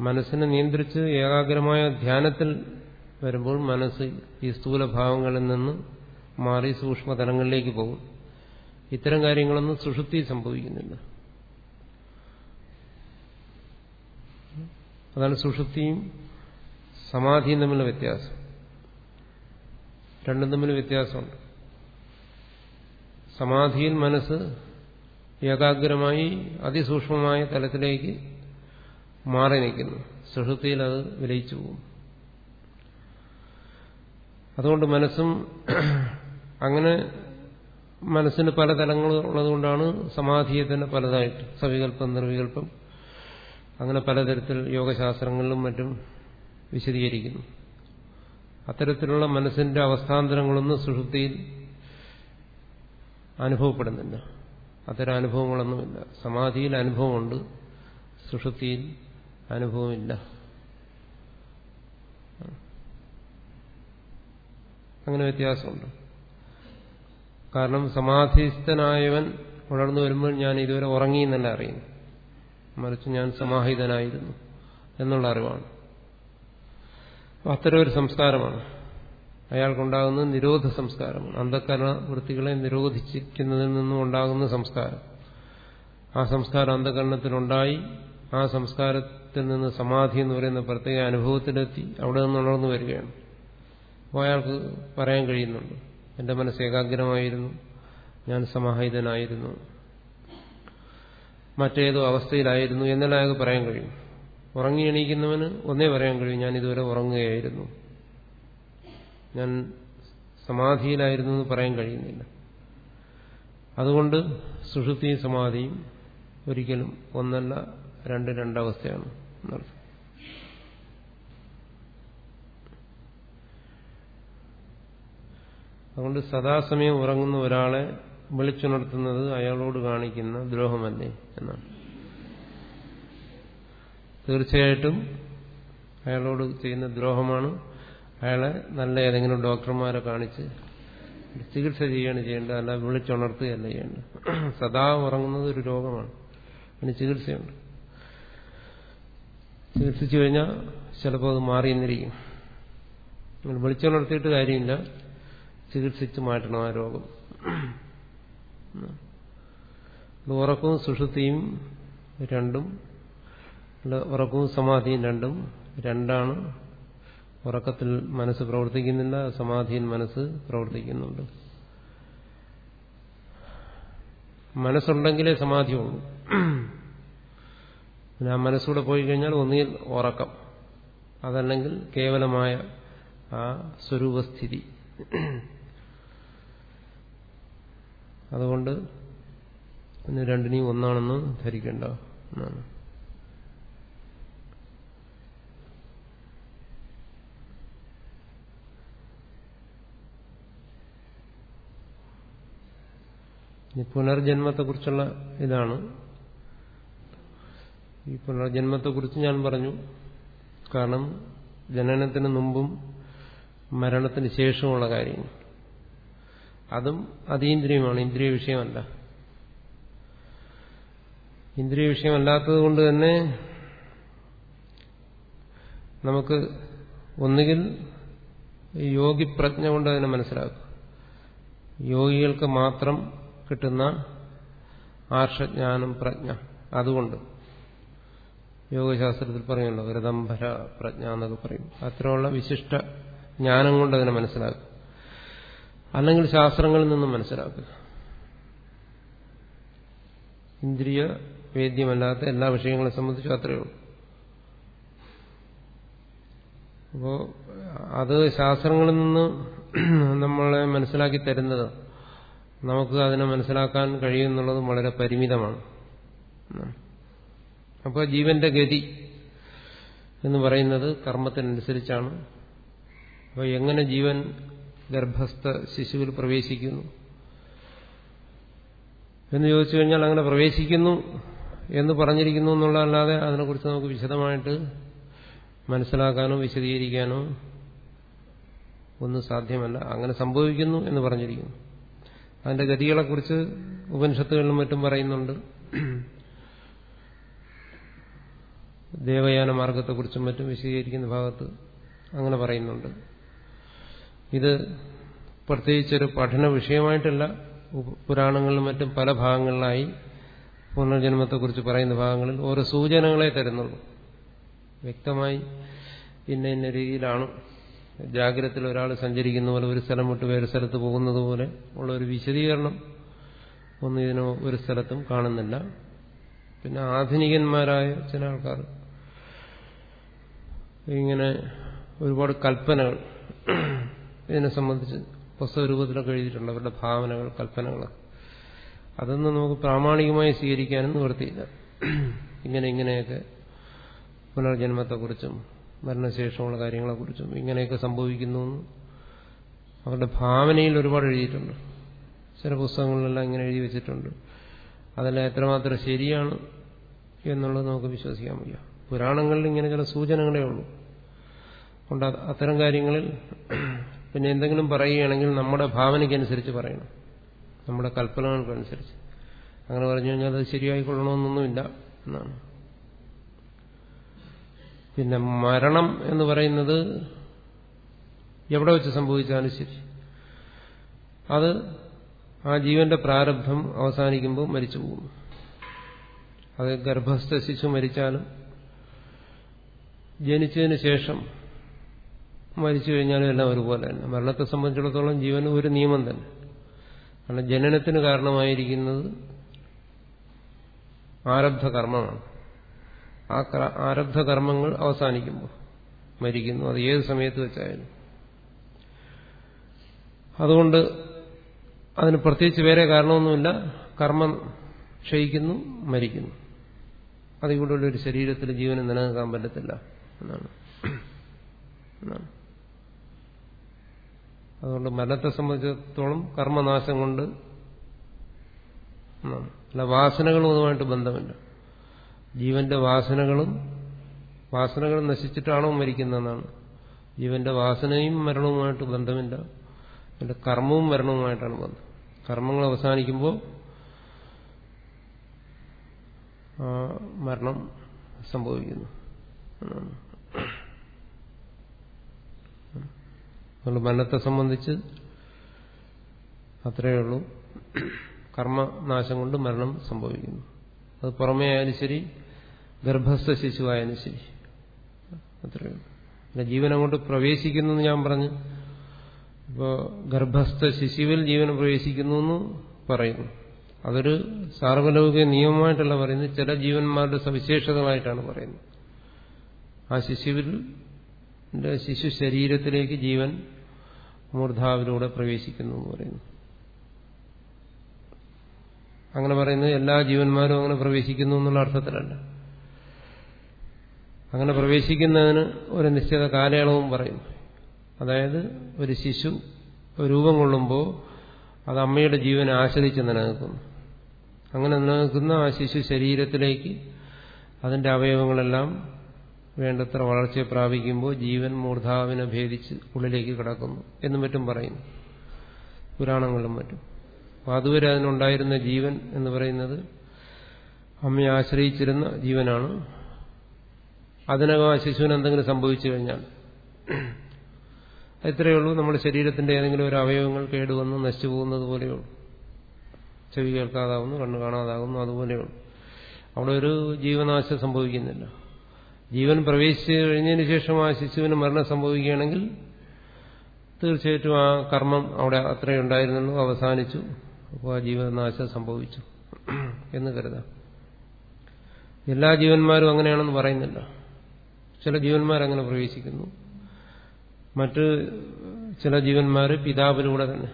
A: മനസ്സിനെ നിയന്ത്രിച്ച് ഏകാഗ്രമായ ധ്യാനത്തിൽ വരുമ്പോൾ മനസ്സ് ഈ സ്ഥൂലഭാവങ്ങളിൽ നിന്ന് മാറി സൂക്ഷ്മതലങ്ങളിലേക്ക് പോകും. ഇത്തരം കാര്യങ്ങളൊന്നും സുഷുപ്തി സംഭവിക്കുന്നില്ല. അതാണ് സുഷുപ്തിയും സമാധിയും തമ്മിലുള്ള വ്യത്യാസം. രണ്ടും തമ്മിൽ വ്യത്യാസമുണ്ട്. സമാധിയിൽ മനസ്സ് ഏകാഗ്രമായി അതിസൂക്ഷ്മമായ തലത്തിലേക്ക് മാറി നിൽക്കുന്നു. സുഷുപ്തിയിൽ അത് വിലയിച്ചു പോകും. അതുകൊണ്ട് മനസ്സും അങ്ങനെ മനസ്സിന് പല തലങ്ങൾ ഉള്ളതുകൊണ്ടാണ് സമാധിയെ തന്നെ പലതായിട്ട് സവികല്പം നിർവികല്പം അങ്ങനെ പലതരത്തിൽ യോഗശാസ്ത്രങ്ങളിലും മറ്റും വിശദീകരിക്കുന്നു. അത്തരത്തിലുള്ള മനസ്സിന്റെ അവസ്ഥാന്തരങ്ങളൊന്നും സുഷുപ്തിയിൽ അനുഭവപ്പെടുന്നില്ല. അത്തരം അനുഭവങ്ങളൊന്നുമില്ല സമാധിയിൽ അനുഭവമുണ്ട് സുഷുപ്തിയിൽ അനുഭവമില്ല. അങ്ങനെ വ്യത്യാസമുണ്ട്. കാരണം സമാധിസ്ഥനായവൻ ഉണർന്നു വരുമ്പോൾ ഞാൻ ഇതുവരെ ഉറങ്ങി എന്നല്ല അറിയുന്നു മറിച്ച് ഞാൻ സമാഹിതനായിരുന്നു എന്നുള്ള അറിവാണ്. അത്തരം ഒരു സംസ്കാരമാണ്. അയാൾക്കുണ്ടാകുന്ന നിരോധ സംസ്കാരമാണ്. അന്ധകരണ വൃത്തികളെ നിരോധിച്ചിരിക്കുന്നതിൽ നിന്നും ഉണ്ടാകുന്ന സംസ്കാരം. ആ സംസ്കാരം അന്ധകരണത്തിലുണ്ടായി. ആ സംസ്കാരത്തിൽ നിന്ന് സമാധി എന്ന് പറയുന്ന പ്രത്യേക അനുഭവത്തിലെത്തി. അവിടെ നിന്ന് ഉണർന്നു വരികയാണ്. അപ്പോൾ അയാൾക്ക് പറയാൻ കഴിയുന്നുണ്ട്. എന്റെ മനസ്സ് ഏകാഗ്രമായിരുന്നു. ഞാൻ സമാഹിതനായിരുന്നു. മറ്റേതോ അവസ്ഥയിലായിരുന്നു എന്നെല്ലാം പറയാൻ കഴിയും. ഉറങ്ങി എണീക്കുന്നവന് ഒന്നേ പറയാൻ കഴിയും ഞാൻ ഇതുവരെ ഉറങ്ങുകയായിരുന്നു. ഞാൻ സമാധിയിലായിരുന്നു എന്ന് പറയാൻ കഴിയുന്നില്ല. അതുകൊണ്ട് സുഷുതിയും സമാധിയും ഒരിക്കലും ഒന്നല്ല രണ്ട് രണ്ടവസ്ഥയാണ് എന്നർത്ഥം അതുകൊണ്ട് സദാസമയം ഉറങ്ങുന്ന ഒരാളെ വിളിച്ചുണർത്തുന്നത് അയാളോട് കാണിക്കുന്ന ദ്രോഹമല്ലേ എന്നാണ്. തീർച്ചയായിട്ടും അയാളോട് ചെയ്യുന്ന ദ്രോഹമാണ്. അയാളെ നല്ല ഏതെങ്കിലും ഡോക്ടർമാരെ കാണിച്ച് ചികിത്സ ചെയ്യാണ് ചെയ്യേണ്ടത് അല്ല വിളിച്ചുണർത്തുകയല്ല ചെയ്യേണ്ടത്. സദാ ഉറങ്ങുന്നത് ഒരു രോഗമാണ്. അതിന് ചികിത്സയുണ്ട്. ചികിത്സിച്ചു കഴിഞ്ഞാൽ ചിലപ്പോൾ അത് മാറിയെന്നിരിക്കും. വിളിച്ചുണർത്തിയിട്ട് കാര്യമില്ല. ചികിത്സിച്ച് മാറ്റണം ആ രോഗം. ഉറക്കവും സുഷുതിയും രണ്ടും ഉറക്കവും സമാധിയും രണ്ടും രണ്ടാണ്. ഉറക്കത്തിൽ മനസ്സ് പ്രവർത്തിക്കുന്നില്ല സമാധിയിൽ മനസ്സ് പ്രവർത്തിക്കുന്നുണ്ട്. മനസ്സുണ്ടെങ്കിലേ സമാധിയുള്ളൂ. പിന്നെ ആ മനസ്സൂടെ പോയി കഴിഞ്ഞാൽ ഒന്നിൽ ഉറക്കം അതല്ലെങ്കിൽ കേവലമായ ആ സ്വരൂപസ്ഥിതി. അതുകൊണ്ട് ഒന്ന് രണ്ടിനെയും ഒന്നാണെന്ന് ധരിക്കേണ്ട എന്നാണ്. ഇനി പുനർജന്മത്തെക്കുറിച്ചുള്ള ഇതാണ്. ഈ പുനർജന്മത്തെക്കുറിച്ച് ഞാൻ പറഞ്ഞു. കാരണം ജനനത്തിന് മുമ്പും മരണത്തിന് ശേഷമുള്ള കാര്യങ്ങൾ. അതും അതീന്ദ്രിയമാണ് ഇന്ദ്രിയ വിഷയമല്ല. ഇന്ദ്രിയ വിഷയമല്ലാത്തത് കൊണ്ട് തന്നെ നമുക്ക് ഒന്നുകിൽ യോഗി പ്രജ്ഞ കൊണ്ട് അതിനെ മനസ്സിലാക്കും. യോഗികൾക്ക് മാത്രം കിട്ടുന്ന ആർഷജ്ഞാനം പ്രജ്ഞ അതുകൊണ്ട്. യോഗശാസ്ത്രത്തിൽ പറയുമല്ലോ വ്രതംഭര പ്രജ്ഞ എന്നൊക്കെ പറയും. അത്രയുള്ള വിശിഷ്ട ജ്ഞാനം കൊണ്ട് അതിനെ മനസ്സിലാക്കും. അല്ലെങ്കിൽ ശാസ്ത്രങ്ങളിൽ നിന്നും മനസ്സിലാക്കുക. ഇന്ദ്രിയ വേദ്യമല്ലാത്ത എല്ലാ വിഷയങ്ങളെ സംബന്ധിച്ചും അത്രയേ ഉള്ളൂ. അപ്പോ അത് ശാസ്ത്രങ്ങളിൽ നിന്ന് നമ്മളെ മനസ്സിലാക്കി തരുന്നത് നമുക്ക് അതിനെ മനസ്സിലാക്കാൻ കഴിയുമെന്നുള്ളത് വളരെ പരിമിതമാണ്. അപ്പോൾ ജീവന്റെ ഗതി എന്ന് പറയുന്നത് കർമ്മത്തിനനുസരിച്ചാണ്. അപ്പോൾ എങ്ങനെ ജീവൻ ഗർഭസ്ഥ ശിശുവിൽ പ്രവേശിക്കുന്നു. എന്ന് ചോദിച്ചു കഴിഞ്ഞാൽ അങ്ങനെ പ്രവേശിക്കുന്നു എന്ന് പറഞ്ഞിരിക്കുന്നു എന്നുള്ളതല്ലാതെ അതിനെക്കുറിച്ച് നമുക്ക് വിശദമായിട്ട് മനസ്സിലാക്കാനോ വിശദീകരിക്കാനോ ഒന്നും സാധ്യമല്ല. അങ്ങനെ സംഭവിക്കുന്നു എന്ന് പറഞ്ഞിരിക്കുന്നു. അതിന്റെ ഗതികളെക്കുറിച്ച് ഉപനിഷത്തുകളിലും മറ്റും പറയുന്നുണ്ട്. ദേവയാന മാർഗത്തെക്കുറിച്ചും മറ്റും വിശദീകരിക്കുന്ന ഭാഗത്ത് അങ്ങനെ പറയുന്നുണ്ട്. ഇത് പ്രത്യേകിച്ചൊരു പഠന വിഷയമായിട്ടല്ല. പുരാണങ്ങളിലും മറ്റും പല ഭാഗങ്ങളിലായി പുനർജന്മത്തെക്കുറിച്ച് പറയുന്ന ഭാഗങ്ങളിൽ ഓരോ സൂചനകളെ തരുന്നുള്ളൂ. വ്യക്തമായി ഇന്ന ഇന്ന രീതിയിലാണ് ജാഗ്രതയിൽ ഒരാൾ സഞ്ചരിക്കുന്ന പോലെ ഒരു സ്ഥലം വിട്ട് വേറെ സ്ഥലത്ത് പോകുന്നത് പോലെ ഉള്ള ഒരു വിശദീകരണം ഒന്നും ഇതിനോ ഒരു സ്ഥലത്തും കാണുന്നില്ല. പിന്നെ ആധുനികന്മാരായ ചില ആൾക്കാർ ഇങ്ങനെ ഒരുപാട് കൽപ്പനകൾ ഇതിനെ സംബന്ധിച്ച് പുസ്തക രൂപത്തിലൊക്കെ എഴുതിയിട്ടുണ്ട്. അവരുടെ ഭാവനകൾ കൽപ്പനകൾ അതൊന്നും നമുക്ക് പ്രാമാണികമായി സ്വീകരിക്കാനും നിവൃത്തിയില്ല. ഇങ്ങനെ ഇങ്ങനെയൊക്കെ പുനർജന്മത്തെക്കുറിച്ചും മരണശേഷമുള്ള കാര്യങ്ങളെക്കുറിച്ചും ഇങ്ങനെയൊക്കെ സംഭവിക്കുന്നു അവരുടെ ഭാവനയിൽ ഒരുപാട് എഴുതിയിട്ടുണ്ട്. ചില പുസ്തകങ്ങളിലെല്ലാം ഇങ്ങനെ എഴുതി വെച്ചിട്ടുണ്ട്. അതെല്ലാം എത്രമാത്രം ശരിയാണ് എന്നുള്ളത് നമുക്ക് വിശ്വസിക്കാൻ വയ്യ. പുരാണങ്ങളിൽ ഇങ്ങനെ ചില സൂചനകളേ ഉള്ളൂ. അതുകൊണ്ട് അത്തരം കാര്യങ്ങളിൽ പിന്നെ എന്തെങ്കിലും പറയുകയാണെങ്കിൽ നമ്മുടെ ഭാവനയ്ക്കനുസരിച്ച് പറയണം. നമ്മുടെ കൽപ്പനകൾക്കനുസരിച്ച്. അങ്ങനെ പറഞ്ഞു കഴിഞ്ഞാൽ അത് ശരിയായിക്കൊള്ളണമെന്നൊന്നുമില്ല എന്നാണ്. പിന്നെ മരണം എന്ന് പറയുന്നത് എവിടെ വെച്ച് സംഭവിച്ചാലും ശരി. അത് ആ ജീവന്റെ പ്രാരബ്ധം അവസാനിക്കുമ്പോൾ മരിച്ചു പോകും അത് ഗർഭസ്ഥ ശിശു മരിച്ചാലും ജനിച്ചതിന് ശേഷം മരിച്ചു കഴിഞ്ഞാലും എല്ലാം ഒരുപോലെ തന്നെ. മരണത്തെ സംബന്ധിച്ചിടത്തോളം ജീവന് ഒരു നിയമം തന്നെ. കാരണം ജനനത്തിന് കാരണമായിരിക്കുന്നത് ആരബ്ധ കർമ്മമാണ് ആ ആരബ്ധ കർമ്മങ്ങൾ അവസാനിക്കുമ്പോൾ മരിക്കുന്നു. അത് ഏത് സമയത്ത് വെച്ചായാലും. അതുകൊണ്ട് അതിന് പ്രത്യേകിച്ച് വേറെ കാരണമൊന്നുമില്ല. കർമ്മം ക്ഷയിക്കുന്നു മരിക്കുന്നു. അതിലൂടെ ഒരു ശരീരത്തിൽ ജീവന് നിലനിൽക്കാൻ പറ്റത്തില്ല എന്നാണ്. എന്നാണ്. അതുകൊണ്ട് മരണത്തെ സംബന്ധിച്ചിടത്തോളം കർമ്മനാശം കൊണ്ട് അല്ല വാസനകളും അതുമായിട്ട് ബന്ധമില്ല. ജീവന്റെ വാസനകളും വാസനകൾ നശിച്ചിട്ടാണോ മരിക്കുന്നതെന്നാണ്. ജീവന്റെ വാസനയും മരണവുമായിട്ട് ബന്ധമില്ല. അതിന്റെ കർമ്മവും മരണവുമായിട്ടാണ് ബന്ധം. കർമ്മങ്ങൾ അവസാനിക്കുമ്പോൾ മരണം സംഭവിക്കുന്നു. അതുകൊണ്ട് മരണത്തെ സംബന്ധിച്ച് അത്രയേ ഉള്ളൂ. കർമ്മനാശം കൊണ്ട് മരണം സംഭവിക്കുന്നു. അത് പുറമേ ആയാലും ശരി ഗർഭസ്ഥ ശിശുവായാലും ശരി. അത്രയേ ഉള്ളൂ. പിന്നെ ജീവൻ അങ്ങോട്ട് പ്രവേശിക്കുന്നു ഞാൻ പറഞ്ഞു. ഇപ്പോൾ ഗർഭസ്ഥ ശിശുവിൽ ജീവൻ പ്രവേശിക്കുന്നു എന്ന് പറയുന്നു. അതൊരു സാർവലൗകിക നിയമമായിട്ടല്ല പറയുന്നത്. ചില ജീവന്മാരുടെ സവിശേഷതകളായിട്ടാണ് പറയുന്നത്. ആ ശിശുവിൽ ശിശു ശരീരത്തിലേക്ക് ജീവൻ മൂർധാവിലൂടെ പ്രവേശിക്കുന്നു എന്ന് പറയുന്നു. അങ്ങനെ പറയുന്നത് എല്ലാ ജീവന്മാരും അങ്ങനെ പ്രവേശിക്കുന്നു എന്നുള്ള അർത്ഥത്തിലല്ല. അങ്ങനെ പ്രവേശിക്കുന്നതിന് ഒരു നിശ്ചിത കാലയളവും പറയും. അതായത് ഒരു ശിശു രൂപം കൊള്ളുമ്പോൾ അത് അമ്മയുടെ ജീവൻ ആശ്രയിച്ച് നിലനിൽക്കുന്നു. അങ്ങനെ നിലനിൽക്കുന്ന ആ ശിശു ശരീരത്തിലേക്ക് അതിന്റെ അവയവങ്ങളെല്ലാം വേണ്ടത്ര വളർച്ച പ്രാപിക്കുമ്പോൾ ജീവൻ മൂർധാവിനെ ഭേദിച്ച് ഉള്ളിലേക്ക് കിടക്കുന്നു എന്നും മറ്റും പറയുന്നു. പുരാണങ്ങളിലും മറ്റും. അതുവരെ അതിനുണ്ടായിരുന്ന ജീവൻ എന്ന് പറയുന്നത് അമ്മയെ ആശ്രയിച്ചിരുന്ന ജീവനാണ്. അതിനകം ആ ശിശുവിന് എന്തെങ്കിലും സംഭവിച്ചു കഴിഞ്ഞാൽ ഇത്രയേ ഉള്ളൂ. നമ്മുടെ ശരീരത്തിന്റെ ഏതെങ്കിലും ഒരു അവയവങ്ങൾ കേടുവന്ന് നശിച്ചു പോകുന്നത് പോലെയുള്ളൂ ചെവി കേൾക്കാതാവുന്നു കണ്ണ് കാണാതാകുന്നു അതുപോലെയുള്ളൂ അവിടെ ഒരു ജീവനാശം സംഭവിക്കുന്നില്ല. ജീവൻ പ്രവേശിച്ചു കഴിഞ്ഞതിന് ശേഷം ആ ശിശുവിന് മരണം സംഭവിക്കുകയാണെങ്കിൽ തീർച്ചയായിട്ടും ആ കർമ്മം അവിടെ അത്രയേ ഉണ്ടായിരുന്നുള്ളൂ അവസാനിച്ചു. അപ്പോൾ ആ ജീവനാശം സംഭവിച്ചു എന്ന് കരുതാം. എല്ലാ ജീവന്മാരും അങ്ങനെയാണെന്ന് പറയുന്നില്ല. ചില ജീവന്മാരങ്ങനെ പ്രവേശിക്കുന്നു. മറ്റ് ചില ജീവന്മാർ പിതാവിലൂടെ തന്നെ.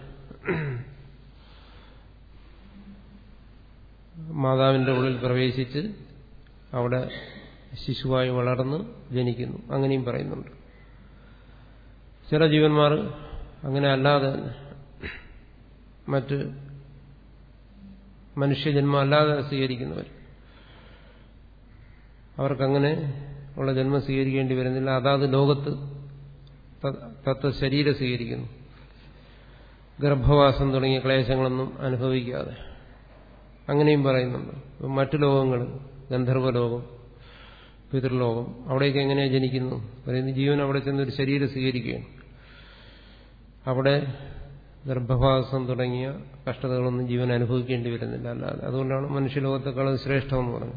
A: മാതാവിന്റെ ഉള്ളിൽ പ്രവേശിച്ച് അവിടെ ശിശുവായി വളർന്ന് ജനിക്കുന്നു. അങ്ങനെയും പറയുന്നുണ്ട്. ചില ജീവന്മാർ അങ്ങനെ അല്ലാതെ മറ്റ് മനുഷ്യജന്മം അല്ലാതെ സ്വീകരിക്കുന്നവർ. അവർക്കങ്ങനെ ഉള്ള ജന്മം സ്വീകരിക്കേണ്ടി വരുന്നില്ല. അതാത് ലോകത്ത് തത്വ ശരീരം സ്വീകരിക്കുന്നു. ഗർഭവാസം തുടങ്ങിയ ക്ലേശങ്ങളൊന്നും അനുഭവിക്കാതെ. അങ്ങനെയും പറയുന്നുണ്ട്. മറ്റു ലോകങ്ങൾ ഗന്ധർവലോകം പിതൃലോകം. അവിടേക്ക് എങ്ങനെയാണ് ജനിക്കുന്നു? പറയുന്നത് ജീവൻ അവിടെ ഒരു ശരീരം സ്വീകരിക്കുകയാണ്. അവിടെ ഗർഭവാസം തുടങ്ങിയ കഷ്ടതകളൊന്നും ജീവൻ അനുഭവിക്കേണ്ടി വരുന്നില്ല. അല്ലാതെ അതുകൊണ്ടാണ് മനുഷ്യലോകത്തെക്കാളും ശ്രേഷ്ഠമെന്ന് പറഞ്ഞത്.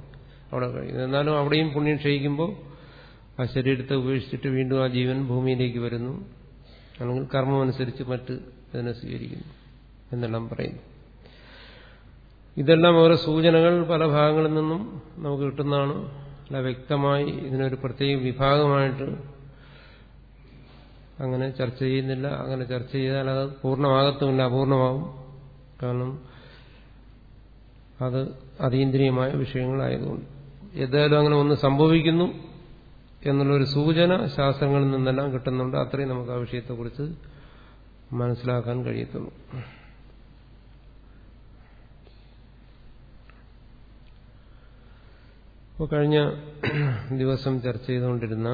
A: അവിടെ കഴിയുന്നത് എന്നാലും അവിടെയും പുണ്യം ക്ഷയിക്കുമ്പോൾ ആ ശരീരത്തെ ഉപേക്ഷിച്ചിട്ട് വീണ്ടും ആ ജീവൻ ഭൂമിയിലേക്ക് വരുന്നു. അല്ലെങ്കിൽ കർമ്മമനുസരിച്ച് മറ്റ് ഇതിനെ സ്വീകരിക്കുന്നു എന്നെല്ലാം പറയുന്നു. ഇതെല്ലാം ഓരോ സൂചനകൾ പല ഭാഗങ്ങളിൽ നിന്നും നമുക്ക് കിട്ടുന്നതാണ്. അല്ല വ്യക്തമായി ഇതിനൊരു പ്രത്യേക വിഭാഗമായിട്ട് അങ്ങനെ ചർച്ച ചെയ്യുന്നില്ല. അങ്ങനെ ചർച്ച ചെയ്താൽ അത് പൂർണമാകത്തുമില്ല അപൂർണമാവും. കാരണം അത് അതീന്ദ്രിയമായ വിഷയങ്ങളായതുകൊണ്ട്. ഏതായാലും അങ്ങനെ ഒന്ന് സംഭവിക്കുന്നു എന്നുള്ളൊരു സൂചന ശാസ്ത്രങ്ങളിൽ നിന്നെല്ലാം കിട്ടുന്നുണ്ട്. അത്രയും നമുക്ക് ആ വിഷയത്തെക്കുറിച്ച് മനസ്സിലാക്കാൻ കഴിയത്തുള്ളൂ. അപ്പോൾ കഴിഞ്ഞ ദിവസം ചർച്ച ചെയ്തുകൊണ്ടിരുന്ന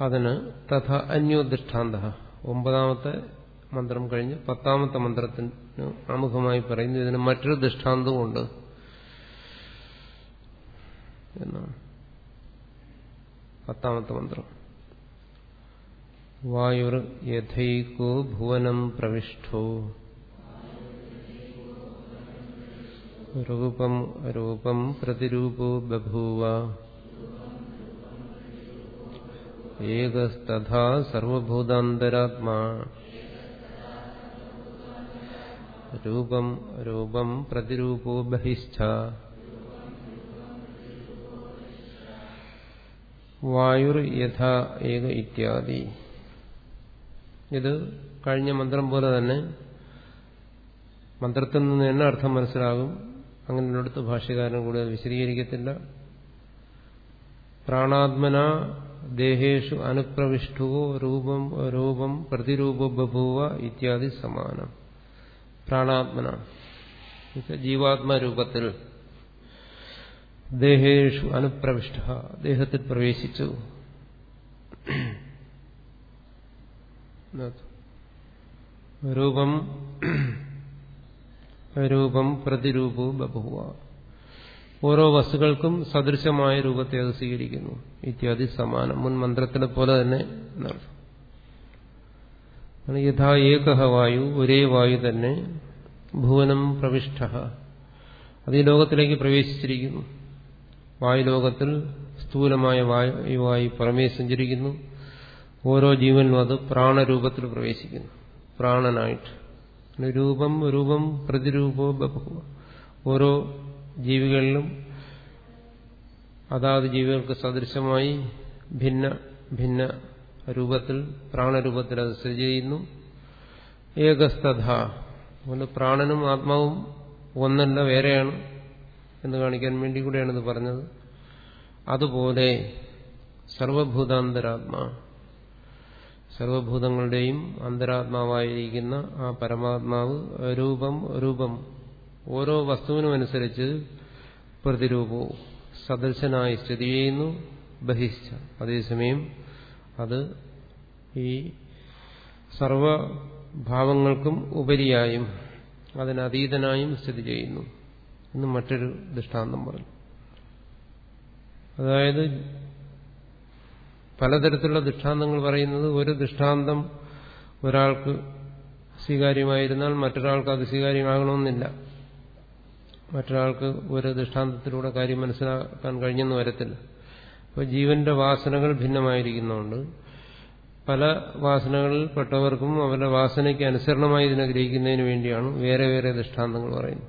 A: അതിന് തഥ അന്യോദൃഷ്ടാന്ത ഒമ്പതാമത്തെ മന്ത്രം കഴിഞ്ഞ് പത്താമത്തെ മന്ത്രത്തിന് ആമുഖമായി പറയുന്നു ഇതിന് മറ്റൊരു ദൃഷ്ടാന്തമുണ്ട് എന്നാണ്. പത്താമത്തെ മന്ത്രം. വായുർ യഥൈകോ ഭുവനം പ്രവിഷ്ടോ രൂപം രൂപം പ്രതിരൂപോ ബഭൂവ. ഏകസ്തഥാ സർവഭൂതാന്തരാത്മാ. രൂപം രൂപം പ്രതിരൂപോ ബഹിഷ്ഠ. വായുർ യഥാ ഏക ഇത്യാദി. ഇത് കഴിഞ്ഞ മന്ത്രം പോലെ തന്നെ മന്ത്രത്തിൽ നിന്ന് തന്നെ അർത്ഥം മനസ്സിലാകും. അങ്ങനെയുള്ളടുത്ത് ഭാഷ്യകാരൻ കൂടെ വിശദീകരിക്കത്തില്ല. പ്രാണാത്മന ദേഹേഷു അനുപ്രവിഷ്ടുവോ രൂപം രൂപം പ്രതിരൂപ ബഭൂവ ഇത്യാദി സമാനം. പ്രാണാത്മന. ജീവാത്മരൂപത്തിൽ ദേഹേഷു അനുപ്രവിഷ്ട ദേഹത്തിൽ പ്രവേശിച്ചു. രൂപം രൂപം പ്രതിരൂപവും ബഭുവ ഓരോ വസ്തുക്കൾക്കും സദൃശമായ രൂപത്തെ അത് സ്വീകരിക്കുന്നു. ഇത്യാദി സമാനം. മുൻ മന്ത്രത്തിനെ പോലെ തന്നെ എന്നർത്ഥം യഥാ ഏക വായു ഒരേ വായു തന്നെ ഭുവനം പ്രവിഷ്ട അത് ഈ ലോകത്തിലേക്ക് പ്രവേശിച്ചിരിക്കുന്നു. വായുലോകത്തിൽ സ്ഥൂലമായ വായുവായി വായു പുറമേ സഞ്ചരിക്കുന്നു. ഓരോ ജീവനും അത് പ്രാണരൂപത്തിൽ പ്രവേശിക്കുന്നു. പ്രാണനായിട്ട്. രൂപം രൂപം പ്രതിരൂപോ ഓരോ ജീവികളിലും അതാത് ജീവികൾക്ക് സദൃശമായി ഭിന്ന ഭിന്ന രൂപത്തിൽ പ്രാണരൂപത്തിൽ അത് സ്ഥിതി ചെയ്യുന്നു. ഏകസ്തഥ. അതുകൊണ്ട് പ്രാണനും ആത്മാവും ഒന്നല്ല വേറെയാണ് എന്ന് കാണിക്കാൻ വേണ്ടി കൂടെയാണ് ഇത് പറഞ്ഞത്. അതുപോലെ സർവഭൂതാന്തരാത്മാ. സർവഭൂതങ്ങളുടെയും അന്തരാത്മാവായിരിക്കുന്ന ആ പരമാത്മാവ് രൂപം രൂപം ഓരോ വസ്തുവിനും അനുസരിച്ച് പ്രതിരൂപവും സദൃശനായി സ്ഥിതി ചെയ്യുന്നു ബഹിഷ്ഠ. അതേസമയം അത് ഈ സർവഭാവങ്ങൾക്കും ഉപരിയായും അതിനതീതനായും സ്ഥിതി ചെയ്യുന്നു. എന്ന് മറ്റൊരു ദൃഷ്ടാന്തം പറഞ്ഞു. അതായത് പലതരത്തിലുള്ള ദൃഷ്ടാന്തങ്ങൾ പറയുന്നത് ഒരു ദൃഷ്ടാന്തം ഒരാൾക്ക് സ്വീകാര്യമായിരുന്നാൽ മറ്റൊരാൾക്ക് അത് സ്വീകാര്യമാകണമെന്നില്ല. മറ്റൊരാൾക്ക് ഒരു ദൃഷ്ടാന്തത്തിലൂടെ കാര്യം മനസ്സിലാക്കാൻ കഴിഞ്ഞെന്ന് വരത്തില്ല. അപ്പോൾ ജീവന്റെ വാസനകൾ ഭിന്നമായിരിക്കുന്നതുകൊണ്ട് പല വാസനകളിൽ പെട്ടവർക്കും അവരുടെ വാസനയ്ക്ക് അനുസരണമായി ഇതിനെ ഗ്രഹിക്കുന്നതിന് വേണ്ടിയാണ് വേറെ വേറെ ദൃഷ്ടാന്തങ്ങൾ പറയുന്നത്.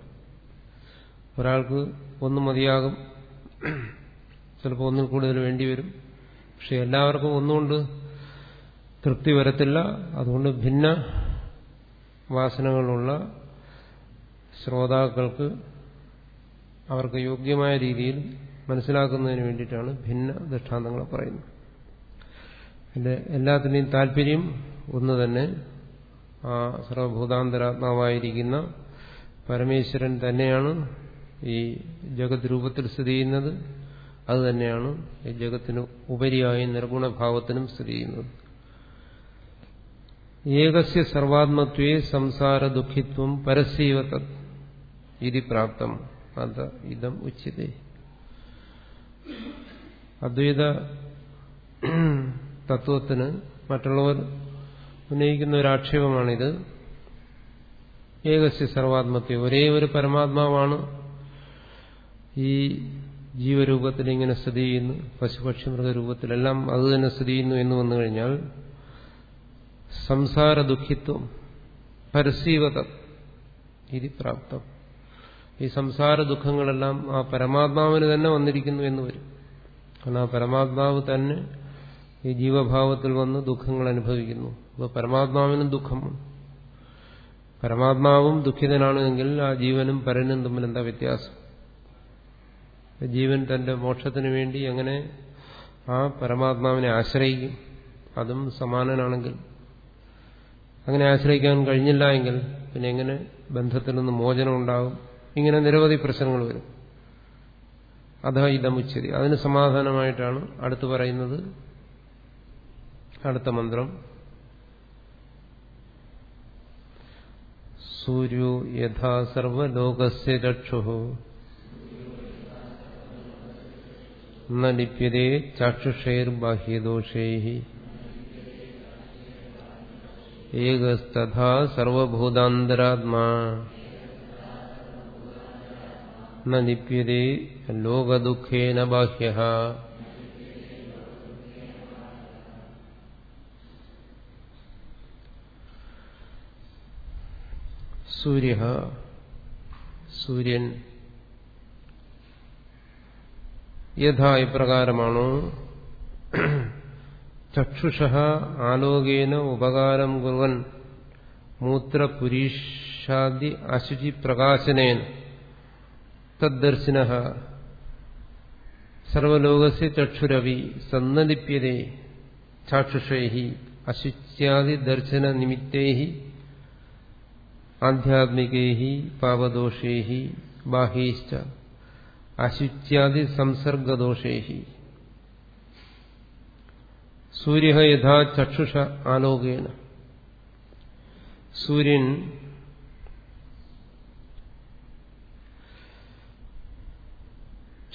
A: ഒരാൾക്ക് ഒന്ന് മതിയാകും ചിലപ്പോൾ ഒന്നിൽ കൂടുതൽ വേണ്ടിവരും. പക്ഷെ എല്ലാവർക്കും ഒന്നുകൊണ്ട് തൃപ്തി വരത്തില്ല. അതുകൊണ്ട് ഭിന്ന വാസനകളുള്ള ശ്രോതാക്കൾക്ക് അവർക്ക് യോഗ്യമായ രീതിയിൽ മനസ്സിലാക്കുന്നതിന് വേണ്ടിയിട്ടാണ് ഭിന്ന ദൃഷ്ടാന്തങ്ങൾ പറയുന്നത്. എന്റെ എല്ലാത്തിന്റെയും താല്പര്യം ഒന്ന് തന്നെ ആ സർവഭൂതാന്തരാത്മാവായിരിക്കുന്ന പരമേശ്വരൻ തന്നെയാണ് ഈ ജഗത് രൂപത്തിൽ സ്ഥിതി ചെയ്യുന്നത്. അത് തന്നെയാണ് ഈ ജഗത്തിന് ഉപരിയായി നിർഗുണഭാവത്തിനും സ്ഥിതി ചെയ്യുന്നത്. ഏകസ്യ സർവാത്മത്വേ സംസാര ദുഃഖിത്വം പരസ്യവ തത് ഇതി പ്രാപ്തം. അത് ഇതം ഉച്ചതേ അദ്വൈത തത്വത്തിന് മറ്റുള്ളവർ ഉന്നയിക്കുന്ന ഒരു ആക്ഷേപമാണിത്. ഏകസ്യ സർവാത്മത്വം. ഒരേ ഒരു പരമാത്മാവാണ് ഈ ജീവരൂപത്തിൽ ഇങ്ങനെ സ്ഥിതി ചെയ്യുന്നു പശുപക്ഷി മൃഗരൂപത്തിലെല്ലാം അത് തന്നെ സ്ഥിതി ചെയ്യുന്നു എന്ന് വന്നു കഴിഞ്ഞാൽ സംസാര ദുഃഖിത്വം പരസീവത ഇത് പ്രാപ്തം. ഈ സംസാര ദുഃഖങ്ങളെല്ലാം ആ പരമാത്മാവിന് തന്നെ വന്നിരിക്കുന്നു എന്ന് വരും. കാരണം ആ പരമാത്മാവ് തന്നെ ഈ ജീവഭാവത്തിൽ വന്ന് ദുഃഖങ്ങൾ അനുഭവിക്കുന്നു. അപ്പോൾ പരമാത്മാവിനും ദുഃഖം പരമാത്മാവും ദുഃഖിതനാണെങ്കിൽ ആ ജീവനും പരനും തമ്മിൽ എന്താ വ്യത്യാസം? ജീവൻ തന്റെ മോക്ഷത്തിന് വേണ്ടി എങ്ങനെ ആ പരമാത്മാവിനെ ആശ്രയിക്കും. അതും സമാനനാണെങ്കിൽ. അങ്ങനെ ആശ്രയിക്കാൻ കഴിഞ്ഞില്ല എങ്കിൽ പിന്നെ എങ്ങനെ ബന്ധത്തിൽ നിന്ന് മോചനം ഉണ്ടാകും ഇങ്ങനെ നിരവധി പ്രശ്നങ്ങൾ വരും. അതാ ഇതമുച്ചതി അതിന് സമാധാനമായിട്ടാണ് അടുത്ത് പറയുന്നത്. അടുത്ത മന്ത്രം. സൂര്യോ യഥാ സർവലോകസ്യ ചക്ഷു. ന ലിപ്യതേ ചാക്ഷുഷൈർബാഹ്യദോഷൈ ഏകസ്തഥാ സർവഭൂതാന്തരാത്മാ ന ലിപ്യതേ ലോകദുഃഖേന ബാഹ്യ സൂര്യ സൂര്യൻ യഥാ ഇപ്രകാരമാണോ. ചക്ഷുഷ ആലോകേന ഉപകാരം കുറുവൻ. മൂത്രപുരീഷാദി അശുചി പ്രകാശനേൻ. തദ്ദർശിന. സർവലോകസ്യ ചക്ഷുരവി സന്നലിപ്യതേ. ചാക്ഷുഷൈ അശുച്യാദി ദർശന നിമിത്തേ ആധ്യാത്മികൈ പാപദോഷൈ ബാഹ്യൈശ്ച അശുച്യാദി സംസർഗദോഷേഹി. സൂര്യ യഥാ ചക്ഷുഷ ആലോകേന. സൂര്യൻ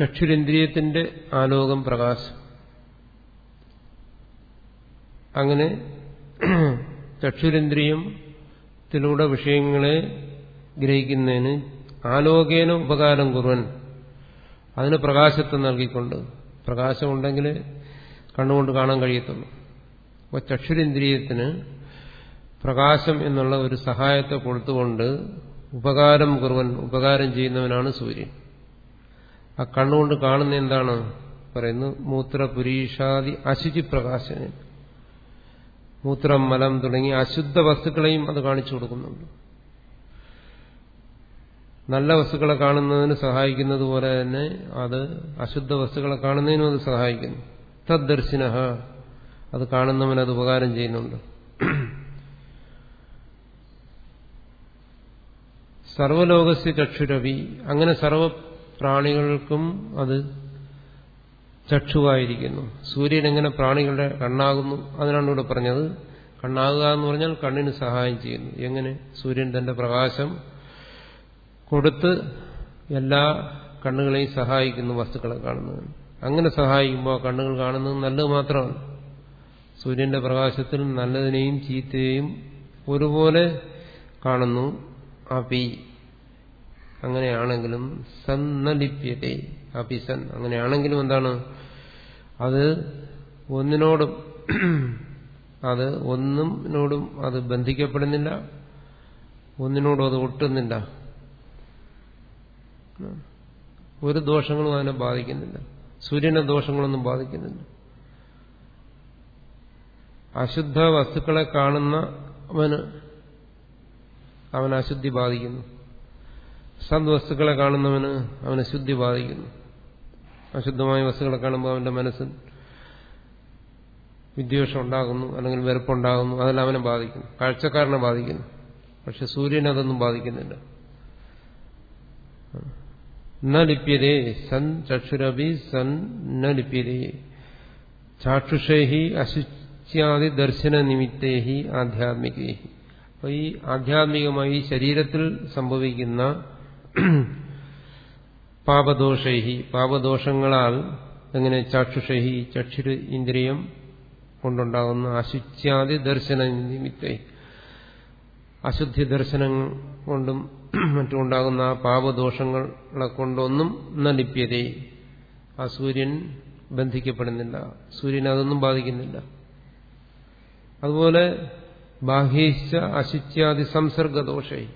A: ചക്ഷുരേന്ദ്രിയത്തിന്റെ ആലോകം പ്രകാശം. അങ്ങനെ ചക്ഷുരേന്ദ്രിയത്തിലൂടെ വിഷയങ്ങളെ ഗ്രഹിക്കുന്നതിന് ആലോകേന ഉപകാരം കുറുവൻ. അതിന് പ്രകാശത്തെ നൽകിക്കൊണ്ട് പ്രകാശമുണ്ടെങ്കിൽ കണ്ണുകൊണ്ട് കാണാൻ കഴിയത്തുള്ളൂ. അപ്പോൾ ചക്ഷുരേന്ദ്രിയത്തിന് പ്രകാശം എന്നുള്ള ഒരു സഹായത്തെ കൊടുത്തുകൊണ്ട് ഉപകാരം കുറുവൻ ഉപകാരം ചെയ്യുന്നവനാണ് സൂര്യൻ. ആ കണ്ണുകൊണ്ട് കാണുന്ന എന്താണ്? പറയുന്നു മൂത്രപുരീഷാദി അശുചി പ്രകാശനം. മൂത്രം മലം തുടങ്ങി അശുദ്ധ വസ്തുക്കളെയും അത് കാണിച്ചു കൊടുക്കുന്നുണ്ട്. നല്ല വസ്തുക്കളെ കാണുന്നതിന് സഹായിക്കുന്നത് പോലെ തന്നെ അത് അശുദ്ധ വസ്തുക്കളെ കാണുന്നതിനും അത് സഹായിക്കുന്നു. തദ്ദർശിന അത് കാണുന്നവൻ അത് ഉപകാരം ചെയ്യുന്നുണ്ട്. സർവലോകസ്യ ചക്ഷുരവി. അങ്ങനെ സർവ പ്രാണികൾക്കും അത് ചക്ഷുവായിരിക്കുന്നു. സൂര്യൻ എങ്ങനെ പ്രാണികളുടെ കണ്ണാകുന്നു? അതിനാണ് ഇവിടെ പറഞ്ഞത്. കണ്ണാകുക എന്ന് പറഞ്ഞാൽ കണ്ണിന് സഹായം ചെയ്യുന്നു. എങ്ങനെ? സൂര്യൻ തന്റെ പ്രകാശം കൊടുത്ത് എല്ലാ കണ്ണുകളെയും സഹായിക്കുന്നു വസ്തുക്കളെ കാണുന്നതിന് അങ്ങനെ സഹായിക്കുമ്പോൾ കണ്ണുകൾ കാണുന്നത് നല്ലത് മാത്രമാണ്. സൂര്യന്റെ പ്രകാശത്തിൽ നല്ലതിനെയും ചീത്തയെയും ഒരുപോലെ കാണുന്നു. അപി. അങ്ങനെയാണെങ്കിലും സന്നലിപ്യത്തെ അപി സൻ. അങ്ങനെയാണെങ്കിലും എന്താണ്? അത് ഒന്നിനോടും അത് ഒന്നിനോടും അത് ബന്ധിക്കപ്പെടുന്നില്ല. ഒന്നിനോടും അത് ഒട്ടുന്നില്ല. ഒരു ദോഷങ്ങളും അതിനെ ബാധിക്കുന്നില്ല. സൂര്യനെ ദോഷങ്ങളൊന്നും ബാധിക്കുന്നില്ല. അശുദ്ധ വസ്തുക്കളെ കാണുന്ന അവന് അവൻ അശുദ്ധി ബാധിക്കുന്നു. സദ്വസ്തുക്കളെ കാണുന്നവന് അവന് ശുദ്ധി ബാധിക്കുന്നു. അശുദ്ധമായ വസ്തുക്കളെ കാണുമ്പോൾ അവന്റെ മനസ്സിൽ വിദ്വേഷം ഉണ്ടാകുന്നു അല്ലെങ്കിൽ വെറുപ്പുണ്ടാകുന്നു അതെല്ലാം അവനെ ബാധിക്കുന്നു. കാഴ്ചക്കാരനെ ബാധിക്കുന്നു. പക്ഷെ സൂര്യൻ അതൊന്നും ബാധിക്കുന്നില്ല. ന സൻ ചക്ഷുരഭി സൻ ന ചാക്ഷുഷേഹി അശുച്യാദി ദർശന നിമിത്തേഹി ആധ്യാത്മികേഹി. അപ്പൊ ഈ ആധ്യാത്മികമായി ശരീരത്തിൽ സംഭവിക്കുന്ന പാപദോഷേഹി പാപദോഷങ്ങളാൽ എങ്ങനെ ചാക്ഷുഷേഹി ചക്ഷുര ഇന്ദ്രിയം കൊണ്ടുണ്ടാകുന്ന അശുച്യാദി ദർശന നിമിത്തേ അശുദ്ധി ദർശനം കൊണ്ടും മറ്റും ഉണ്ടാകുന്ന ആ പാപദോഷങ്ങളെ കൊണ്ടൊന്നും ന ലിപ്യതേ ആ സൂര്യൻ ബന്ധിക്കപ്പെടുന്നില്ല. സൂര്യൻ അതൊന്നും ബാധിക്കുന്നില്ല. അതുപോലെ ബാഹ്യശ്ച അശുച്യാദി സംസർഗദോഷൈ.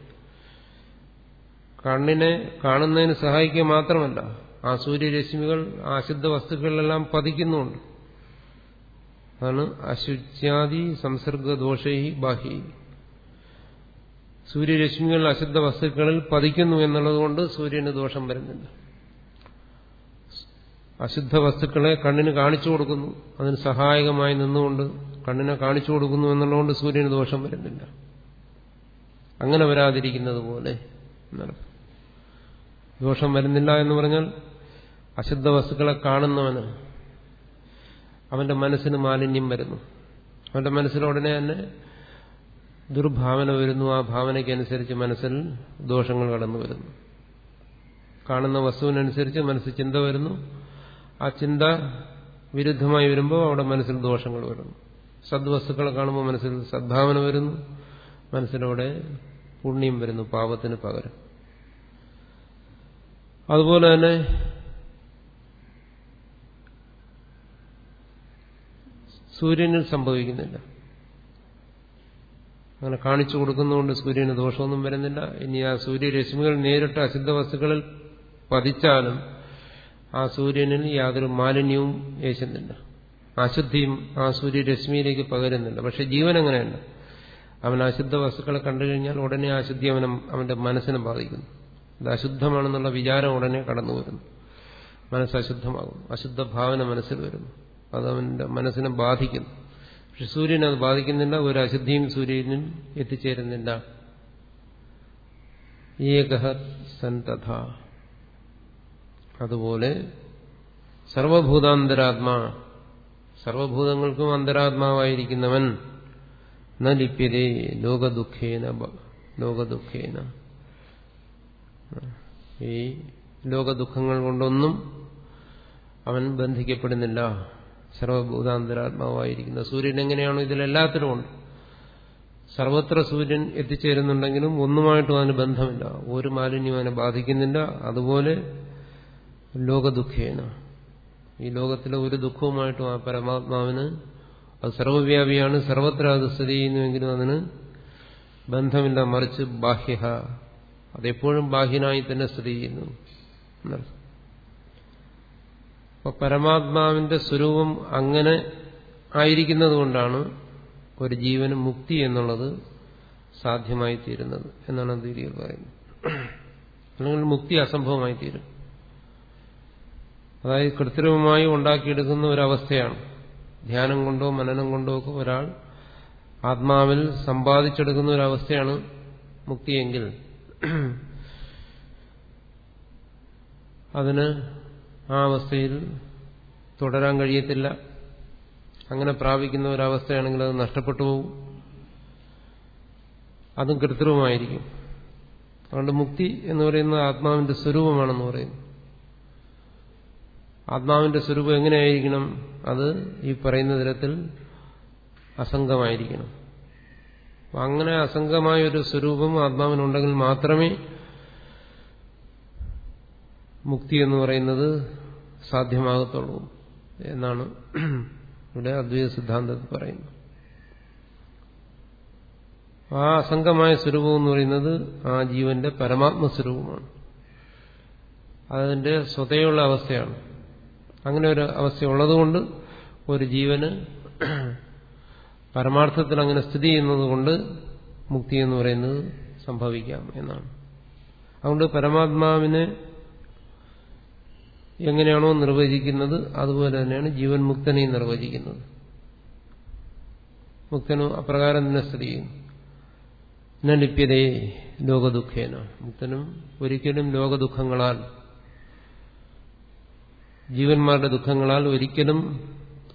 A: കണ്ണിനെ കാണുന്നതിന് സഹായിക്കുക മാത്രമല്ല ആ സൂര്യരശ്മികൾ ആ അശുദ്ധ വസ്തുക്കളിലെല്ലാം പതിക്കുന്നുണ്ട്. അതാണ് അശുച്യാദി സംസർഗദോഷൈ ബാഹ്യ. സൂര്യരശ്മികൾ അശുദ്ധ വസ്തുക്കളിൽ പതിക്കുന്നു എന്നുള്ളതുകൊണ്ട് സൂര്യന് ദോഷം വരുന്നില്ല. അശുദ്ധ വസ്തുക്കളെ കണ്ണിന് കാണിച്ചു കൊടുക്കുന്നു. അതിന് സഹായകമായി നിന്നുകൊണ്ട് കണ്ണിനെ കാണിച്ചു കൊടുക്കുന്നു എന്നുള്ളതുകൊണ്ട് സൂര്യന് ദോഷം വരുന്നില്ല. അങ്ങനെ വരാതിരിക്കുന്നത് പോലെ ദോഷം വരുന്നില്ല എന്ന് പറഞ്ഞാൽ അശുദ്ധ വസ്തുക്കളെ കാണുന്നവന് അവന്റെ മനസ്സിന് മാലിന്യം വരുന്നു. അവന്റെ മനസ്സിലുടനെ തന്നെ ദുർഭാവന വരുന്നു. ആ ഭാവനയ്ക്കനുസരിച്ച് മനസ്സിൽ ദോഷങ്ങൾ കടന്നു വരുന്നു. കാണുന്ന വസ്തുവിനനുസരിച്ച് മനസ്സ് ചിന്ത വരുന്നു. ആ ചിന്ത വിരുദ്ധമായി വരുമ്പോൾ അവിടെ മനസ്സിൽ ദോഷങ്ങൾ വരുന്നു. സദ്വസ്തുക്കളെ കാണുമ്പോൾ മനസ്സിൽ സദ്ഭാവന വരുന്നു. മനസ്സിലൂടെ പുണ്യം വരുന്നു പാപത്തിന് പകരം. അതുപോലെ തന്നെ സൂര്യനിൽ സംഭവിക്കുന്നില്ല. അങ്ങനെ കാണിച്ചു കൊടുക്കുന്നതുകൊണ്ട് സൂര്യന് ദോഷമൊന്നും വരുന്നില്ല. ഇനി ആ സൂര്യരശ്മികൾ നേരിട്ട് അശുദ്ധ വസ്തുക്കളിൽ പതിച്ചാലും ആ സൂര്യനിൽ യാതൊരു മാലിന്യവും ഏശുന്നില്ല. അശുദ്ധിയും ആ സൂര്യരശ്മിയിലേക്ക് പകരുന്നില്ല. പക്ഷെ ജീവൻ അങ്ങനെയല്ല അവൻ അശുദ്ധ വസ്തുക്കളെ കണ്ടു കഴിഞ്ഞാൽ ഉടനെ അശുദ്ധി അവനെ അവന്റെ മനസ്സിനെ ബാധിക്കുന്നു. അത് അശുദ്ധമാണെന്നുള്ള വിചാരം ഉടനെ കടന്നു വരുന്നു. മനസ്സ് അശുദ്ധ ഭാവന മനസ്സിൽ വരുന്നു. അത് അവന്റെ മനസ്സിനെ ബാധിക്കുന്നു. പക്ഷെ സൂര്യൻ അത് ബാധിക്കുന്നില്ല ഒരു അശുദ്ധിയും സൂര്യനും എത്തിച്ചേരുന്നില്ല. ഏകഹ സന്തഥ. അതുപോലെ സർവഭൂതാന്തരാത്മാ സർവഭൂതങ്ങൾക്കും അന്തരാത്മാവായിരിക്കുന്നവൻ ന ലിപ്യതേ ലോകദുഃഖേന ലോകദുഃഖേന. ഈ ലോകദുഃഖങ്ങൾ കൊണ്ടൊന്നും അവൻ ബന്ധിക്കപ്പെടുന്നില്ല. സർവഭൂതാന്തരാത്മാവായിരിക്കുന്ന സൂര്യൻ എങ്ങനെയാണോ ഇതിലെല്ലാത്തിലും ഉണ്ട്. സർവത്ര സൂര്യൻ എത്തിച്ചേരുന്നുണ്ടെങ്കിലും ഒന്നുമായിട്ടും അതിന് ബന്ധമില്ല. ഒരു മാലിന്യം അതിനെ ബാധിക്കുന്നില്ല. അതുപോലെ ലോകദുഃഖേന. ഈ ലോകത്തിലെ ഒരു ദുഃഖവുമായിട്ടും ആ പരമാത്മാവിന് അത് സർവവ്യാപിയാണ്. സർവത്ര അത് സ്ഥിതി ചെയ്യുന്നുവെങ്കിലും അതിന് ബന്ധമില്ല. മറിച്ച് ബാഹ്യ അതെപ്പോഴും ബാഹ്യനായി തന്നെ സ്ഥിതി ചെയ്യുന്നു. അപ്പൊ പരമാത്മാവിന്റെ സ്വരൂപം അങ്ങനെ ആയിരിക്കുന്നത് കൊണ്ടാണ് ഒരു ജീവന് മുക്തി എന്നുള്ളത് സാധ്യമായി തീരുന്നത് എന്നാണ് അദ്വൈതികൾ പറയുന്നത്. അല്ലെങ്കിൽ മുക്തി അസംഭവമായി തീരും അതായത് കൃത്രിമമായി ഉണ്ടാക്കിയെടുക്കുന്ന ഒരവസ്ഥയാണ്. ധ്യാനം കൊണ്ടോ മനനം കൊണ്ടോ ഒക്കെ ഒരാൾ ആത്മാവിൽ സമ്പാദിച്ചെടുക്കുന്ന ഒരവസ്ഥയാണ് മുക്തിയെങ്കിൽ അതിന് ആ അവസ്ഥയിൽ തുടരാൻ കഴിയത്തില്ല. അങ്ങനെ പ്രാപിക്കുന്ന ഒരവസ്ഥയാണെങ്കിൽ അത് നഷ്ടപ്പെട്ടു പോകും. അതും കൃത്രിമമായിരിക്കും. അതുകൊണ്ട് മുക്തി എന്ന് പറയുന്നത് ആത്മാവിന്റെ സ്വരൂപമാണെന്ന് പറയുന്നു ആത്മാവിന്റെ സ്വരൂപം എങ്ങനെയായിരിക്കണം? അത് ഈ പറയുന്ന തരത്തിൽ അസംഗമായിരിക്കണം. അങ്ങനെ അസംഗമായ ഒരു സ്വരൂപം ആത്മാവിനുണ്ടെങ്കിൽ മാത്രമേ മുക്തി എന്ന് പറയുന്നത് സാധ്യമാകത്തുള്ളൂ എന്നാണ് ഇവിടെ അദ്വൈത സിദ്ധാന്തത്തിൽ പറയുന്നത്. ആ അസംഗമായ സ്വരൂപം എന്ന് പറയുന്നത് ആ ജീവന്റെ പരമാത്മ സ്വരൂപമാണ് അതിന്റെ സ്വതയുള്ള അവസ്ഥയാണ്. അങ്ങനെ ഒരു അവസ്ഥ ഉള്ളതുകൊണ്ട് ഒരു ജീവന് പരമാർത്ഥത്തിൽ അങ്ങനെ സ്ഥിതി ചെയ്യുന്നത് കൊണ്ട് മുക്തി എന്ന് പറയുന്നത് സംഭവിക്കാം എന്നാണ്. അതുകൊണ്ട് പരമാത്മാവിനെ എങ്ങനെയാണോ നിർവചിക്കുന്നത് അതുപോലെ തന്നെയാണ് ജീവൻ മുക്തനെയും നിർവചിക്കുന്നത്. മുക്തനും അപ്രകാരം തന്നെ സ്ഥിതി ചെയ്യുന്നു. ന ലോകദുഃഖേന. മുക്തനും ഒരിക്കലും ലോകദുഃഖങ്ങളാൽ ജീവന്മാരുടെ ദുഃഖങ്ങളാൽ ഒരിക്കലും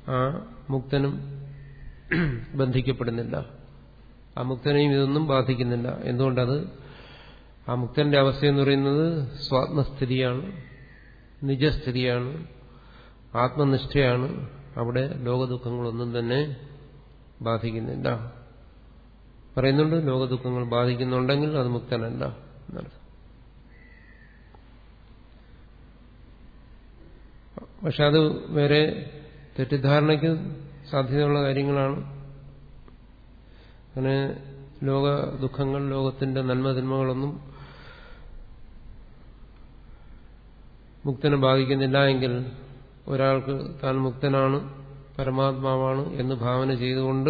A: ആ മുക്തനും ബന്ധിക്കപ്പെടുന്നില്ല. ആ മുക്തനെയും ഇതൊന്നും ബാധിക്കുന്നില്ല. എന്തുകൊണ്ടത്? ആ മുക്തന്റെ അവസ്ഥയെന്ന് പറയുന്നത് സ്വാത്മസ്ഥിതിയാണ്. നിജസ്ഥിതിയാണ് ആത്മനിഷ്ഠയാണ് അവിടെ ലോകദുഃഖങ്ങളൊന്നും തന്നെ ബാധിക്കുന്നില്ല. പറയുന്നുണ്ട് ലോകദുഃഖങ്ങൾ ബാധിക്കുന്നുണ്ടെങ്കിൽ അത് മുക്തനല്ല പക്ഷെ അത് വേറെ തെറ്റിദ്ധാരണയ്ക്ക് സാധ്യതയുള്ള കാര്യങ്ങളാണ്. അങ്ങനെ ലോക ദുഃഖങ്ങൾ ലോകത്തിന്റെ നന്മതിന്മകളൊന്നും മുക്തനെ ബാധിക്കുന്നില്ല എങ്കിൽ ഒരാൾക്ക് താൻ മുക്തനാണ് പരമാത്മാവാണ് എന്ന് ഭാവന ചെയ്തുകൊണ്ട്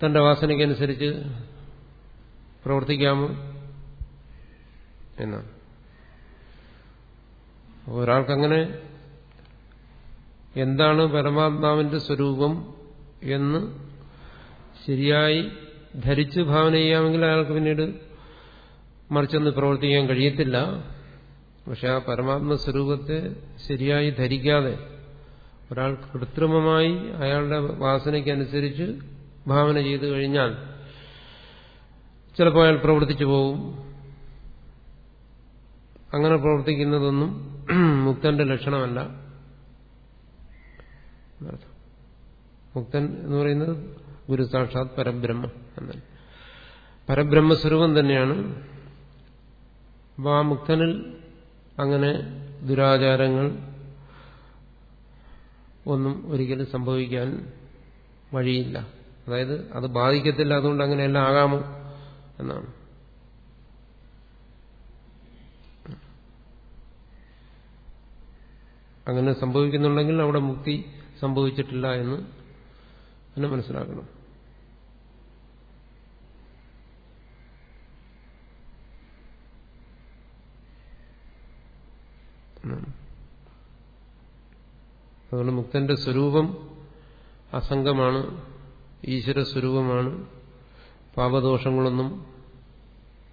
A: തന്റെ വാസനയ്ക്കനുസരിച്ച് പ്രവർത്തിക്കാമോ എന്നാണ്. ഒരാൾക്കങ്ങനെ എന്താണ് പരമാത്മാവിന്റെ സ്വരൂപം എന്ന് ശരിയായി ധരിച്ച് ഭാവന ചെയ്യാമെങ്കിൽ അയാൾക്ക് പിന്നീട് മറിച്ചൊന്ന് പ്രവർത്തിക്കാൻ കഴിയത്തില്ല. പക്ഷെ ആ പരമാത്മ സ്വരൂപത്തെ ശരിയായി ധരിക്കാതെ ഒരാൾ കൃത്രിമമായി അയാളുടെ വാസനയ്ക്കനുസരിച്ച് ഭാവന ചെയ്തു കഴിഞ്ഞാൽ ചിലപ്പോൾ അയാൾ പ്രവർത്തിച്ചു പോകും. അങ്ങനെ പ്രവർത്തിക്കുന്നതൊന്നും മുക്തന്റെ ലക്ഷണമല്ല. മുക്തൻ എന്ന് പറയുന്നത് ഗുരു സാക്ഷാത് പരബ്രഹ്മ എന്നാണ്. പരബ്രഹ്മസ്വരൂപം തന്നെയാണ്. അപ്പോൾ ആ മുക്തനിൽ അങ്ങനെ ദുരാചാരങ്ങൾ ഒന്നും ഒരിക്കലും സംഭവിക്കാൻ വഴിയില്ല. അതായത് അത് ബാധിക്കത്തില്ല അതുകൊണ്ട് അങ്ങനെയെല്ലാം ആകാമോ എന്നാണ്. അങ്ങനെ സംഭവിക്കുന്നുണ്ടെങ്കിൽ അവിടെ മുക്തി സംഭവിച്ചിട്ടില്ല എന്ന് പിന്നെ മനസ്സിലാക്കണം. അതുകൊണ്ട് മുക്തന്റെ സ്വരൂപം അസംഗമാണ് ഈശ്വര സ്വരൂപമാണ്. പാപദോഷങ്ങളൊന്നും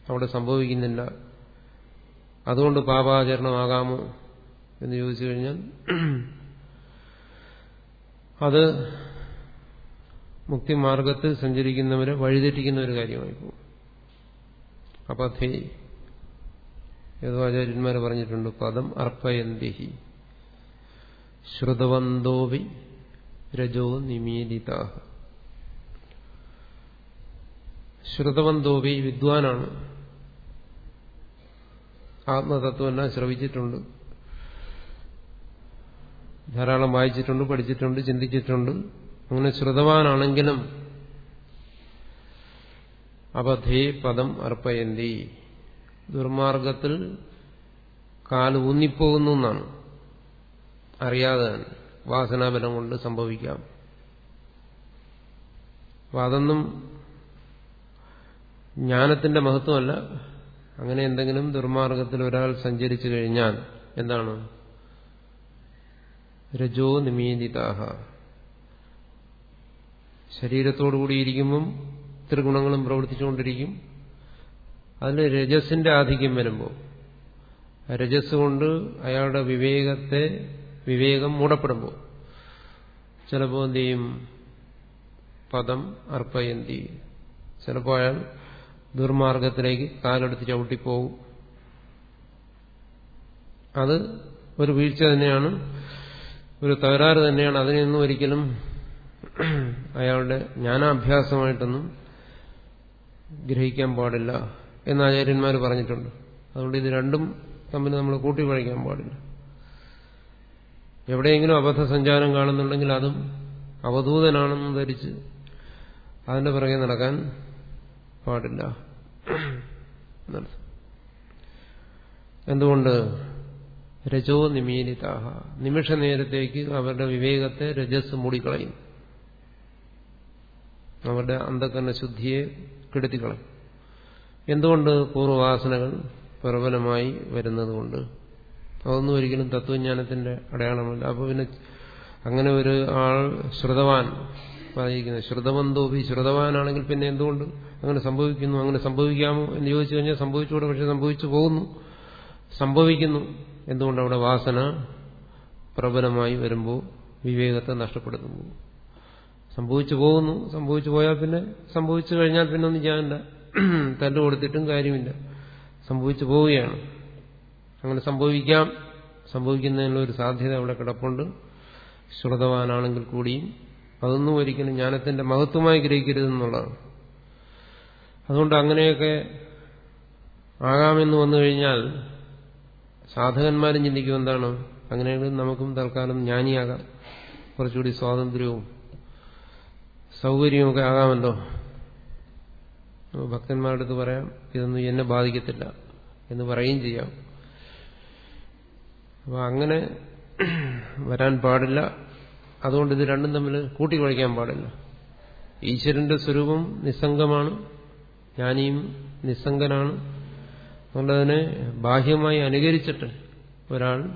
A: അവിടെ സംഭവിക്കുന്നില്ല. അതുകൊണ്ട് പാപാചരണമാകാമോ എന്ന് ചോദിച്ചു കഴിഞ്ഞാൽ അത് മുക്തിമാർഗത്തിൽ സഞ്ചരിക്കുന്നവരെ വഴിതെറ്റിക്കുന്ന ഒരു കാര്യമായി പോകും ഏതോ ആചാര്യന്മാർ പറഞ്ഞിട്ടുണ്ട്? പദം അർപ്പയന്തിഹി. ശ്രുതവന്തോവി രജോ നിമീലിത ശ്രുതവന്തോവി വിദ്വാനാണ്. ആത്മതത്വമെല്ലാം ശ്രവിച്ചിട്ടുണ്ട്. ധാരാളം വായിച്ചിട്ടുണ്ട് പഠിച്ചിട്ടുണ്ട് ചിന്തിച്ചിട്ടുണ്ട്. അങ്ങനെ ശ്രുതവാനാണെങ്കിലും അബദ്ധേ പദം അർപ്പയന്തി. ദുർമാർഗത്തിൽ കാൽ ഊന്നിപ്പോകുന്നു എന്നാണ്. അറിയാതെ വാസനാബലം കൊണ്ട് സംഭവിക്കാം. അപ്പൊ അതൊന്നും ജ്ഞാനത്തിന്റെ മഹത്വമല്ല. അങ്ങനെ എന്തെങ്കിലും ദുർമാർഗത്തിൽ ഒരാൾ സഞ്ചരിച്ചു കഴിഞ്ഞാൽ എന്താണ്? രജോ നിമീതിതാഹ. ശരീരത്തോടുകൂടിയിരിക്കുമ്പം ത്രിഗുണങ്ങളും പ്രവർത്തിച്ചുകൊണ്ടിരിക്കും. അതിൽ രജസിന്റെ ആധിക്യം വരുമ്പോൾ രജസ് കൊണ്ട് അയാളുടെ വിവേകത്തെ വിവേകം മൂടപ്പെടുമ്പോൾ ചിലപ്പോൾ എന്ത് ചെയ്യും? പദം അർപ്പയന്തി. ചിലപ്പോൾ അയാൾ ദുർമാർഗത്തിലേക്ക് കാലെടുത്ത് ചവിട്ടിപ്പോവും അത് ഒരു വീഴ്ച തന്നെയാണ്. ഒരു തകരാറ് തന്നെയാണ്. അതിനെയൊന്നും ഒരിക്കലും അയാളുടെ ജ്ഞാനാഭ്യാസമായിട്ടൊന്നും ഗ്രഹിക്കാൻ പാടില്ല. എന്ന് ആചാര്യന്മാർ പറഞ്ഞിട്ടുണ്ട്. അതുകൊണ്ട് ഇത് രണ്ടും തമ്മിൽ നമ്മൾ കൂട്ടി പഴിക്കാൻ പാടില്ല. എവിടെയെങ്കിലും അബദ്ധസഞ്ചാരം കാണുന്നുണ്ടെങ്കിൽ അതും അവധൂതനാണെന്ന് ധരിച്ച് അതിന്റെ പിറകെ നടക്കാൻ പാടില്ല. എന്തുകൊണ്ട്? രജോ നിമീലിതാഹ നിമിഷ നേരത്തേക്ക് അവരുടെ വിവേകത്തെ രജസ് മൂടിക്കളയും. അവരുടെ അന്ധകരണ ശുദ്ധിയെ കെടുത്തിക്കളയും. എന്തുകൊണ്ട് പൂർവവാസനകൾ പ്രബലമായി വരുന്നതുകൊണ്ട്? അതൊന്നും ഒരിക്കലും തത്വജ്ഞാനത്തിന്റെ അടയാളമല്ല. അപ്പോൾ പിന്നെ അങ്ങനെ ഒരു ആൾ ശ്രുതവാൻ പറഞ്ഞിരിക്കുന്നത് ശ്രുതവന്തോപി ശ്രുതവാനാണെങ്കിൽ പിന്നെ എന്തുകൊണ്ട് അങ്ങനെ സംഭവിക്കുന്നു? അങ്ങനെ സംഭവിക്കാമോ എന്ന് ചോദിച്ചു കഴിഞ്ഞാൽ സംഭവിച്ചുകൂടെ പക്ഷെ സംഭവിച്ചു പോകുന്നു. സംഭവിക്കുന്നു. എന്തുകൊണ്ട് അവിടെ വാസന പ്രബലമായി വരുമ്പോൾ വിവേകത്തെ നഷ്ടപ്പെടുന്നു സംഭവിച്ചു പോകുന്നു. സംഭവിച്ചു പോയാൽ പിന്നെ സംഭവിച്ചു കഴിഞ്ഞാൽ പിന്നെ ഒന്നും ചെയ്യാനില്ല. തല്ലു കൊടുത്തിട്ടും കാര്യമില്ല. സംഭവിച്ചു പോവുകയാണ്. അങ്ങനെ സംഭവിക്കാം. സംഭവിക്കുന്നതിനുള്ള ഒരു സാധ്യത അവിടെ കിടപ്പുണ്ട്. ശ്രുതവാനാണെങ്കിൽ കൂടിയും. അതൊന്നും ഒരിക്കലും ജ്ഞാനത്തിന്റെ മഹത്വമായി ഗ്രഹിക്കരുതെന്നുള്ളതാണ്. അതുകൊണ്ട് അങ്ങനെയൊക്കെ ആകാമെന്ന് വന്നു കഴിഞ്ഞാൽ സാധകന്മാരും ചിന്തിക്കും എന്താണ്? അങ്ങനെയാണെങ്കിൽ നമുക്കും തൽക്കാലം ജ്ഞാനിയാകാം. കുറച്ചുകൂടി സ്വാതന്ത്ര്യവും സൗകര്യവുമൊക്കെ ആകാമല്ലോ. ഭക്തന്മാരുടെ അടുത്ത് പറയാം ഇതൊന്നും എന്നെ ബാധിക്കത്തില്ല എന്ന് പറയുകയും ചെയ്യാം. അപ്പോൾ അങ്ങനെ വരാൻ പാടില്ല. അതുകൊണ്ട് ഇത് രണ്ടും തമ്മിൽ കൂട്ടിക്കുഴയ്ക്കാൻ പാടില്ല. ഈശ്വരന്റെ സ്വരൂപം നിസ്സംഗമാണ് ജ്ഞാനിയും നിസ്സംഗനാണ്. അതുകൊണ്ടതിനെ ബാഹ്യമായി അനുകരിച്ചിട്ട് ഒരാൾ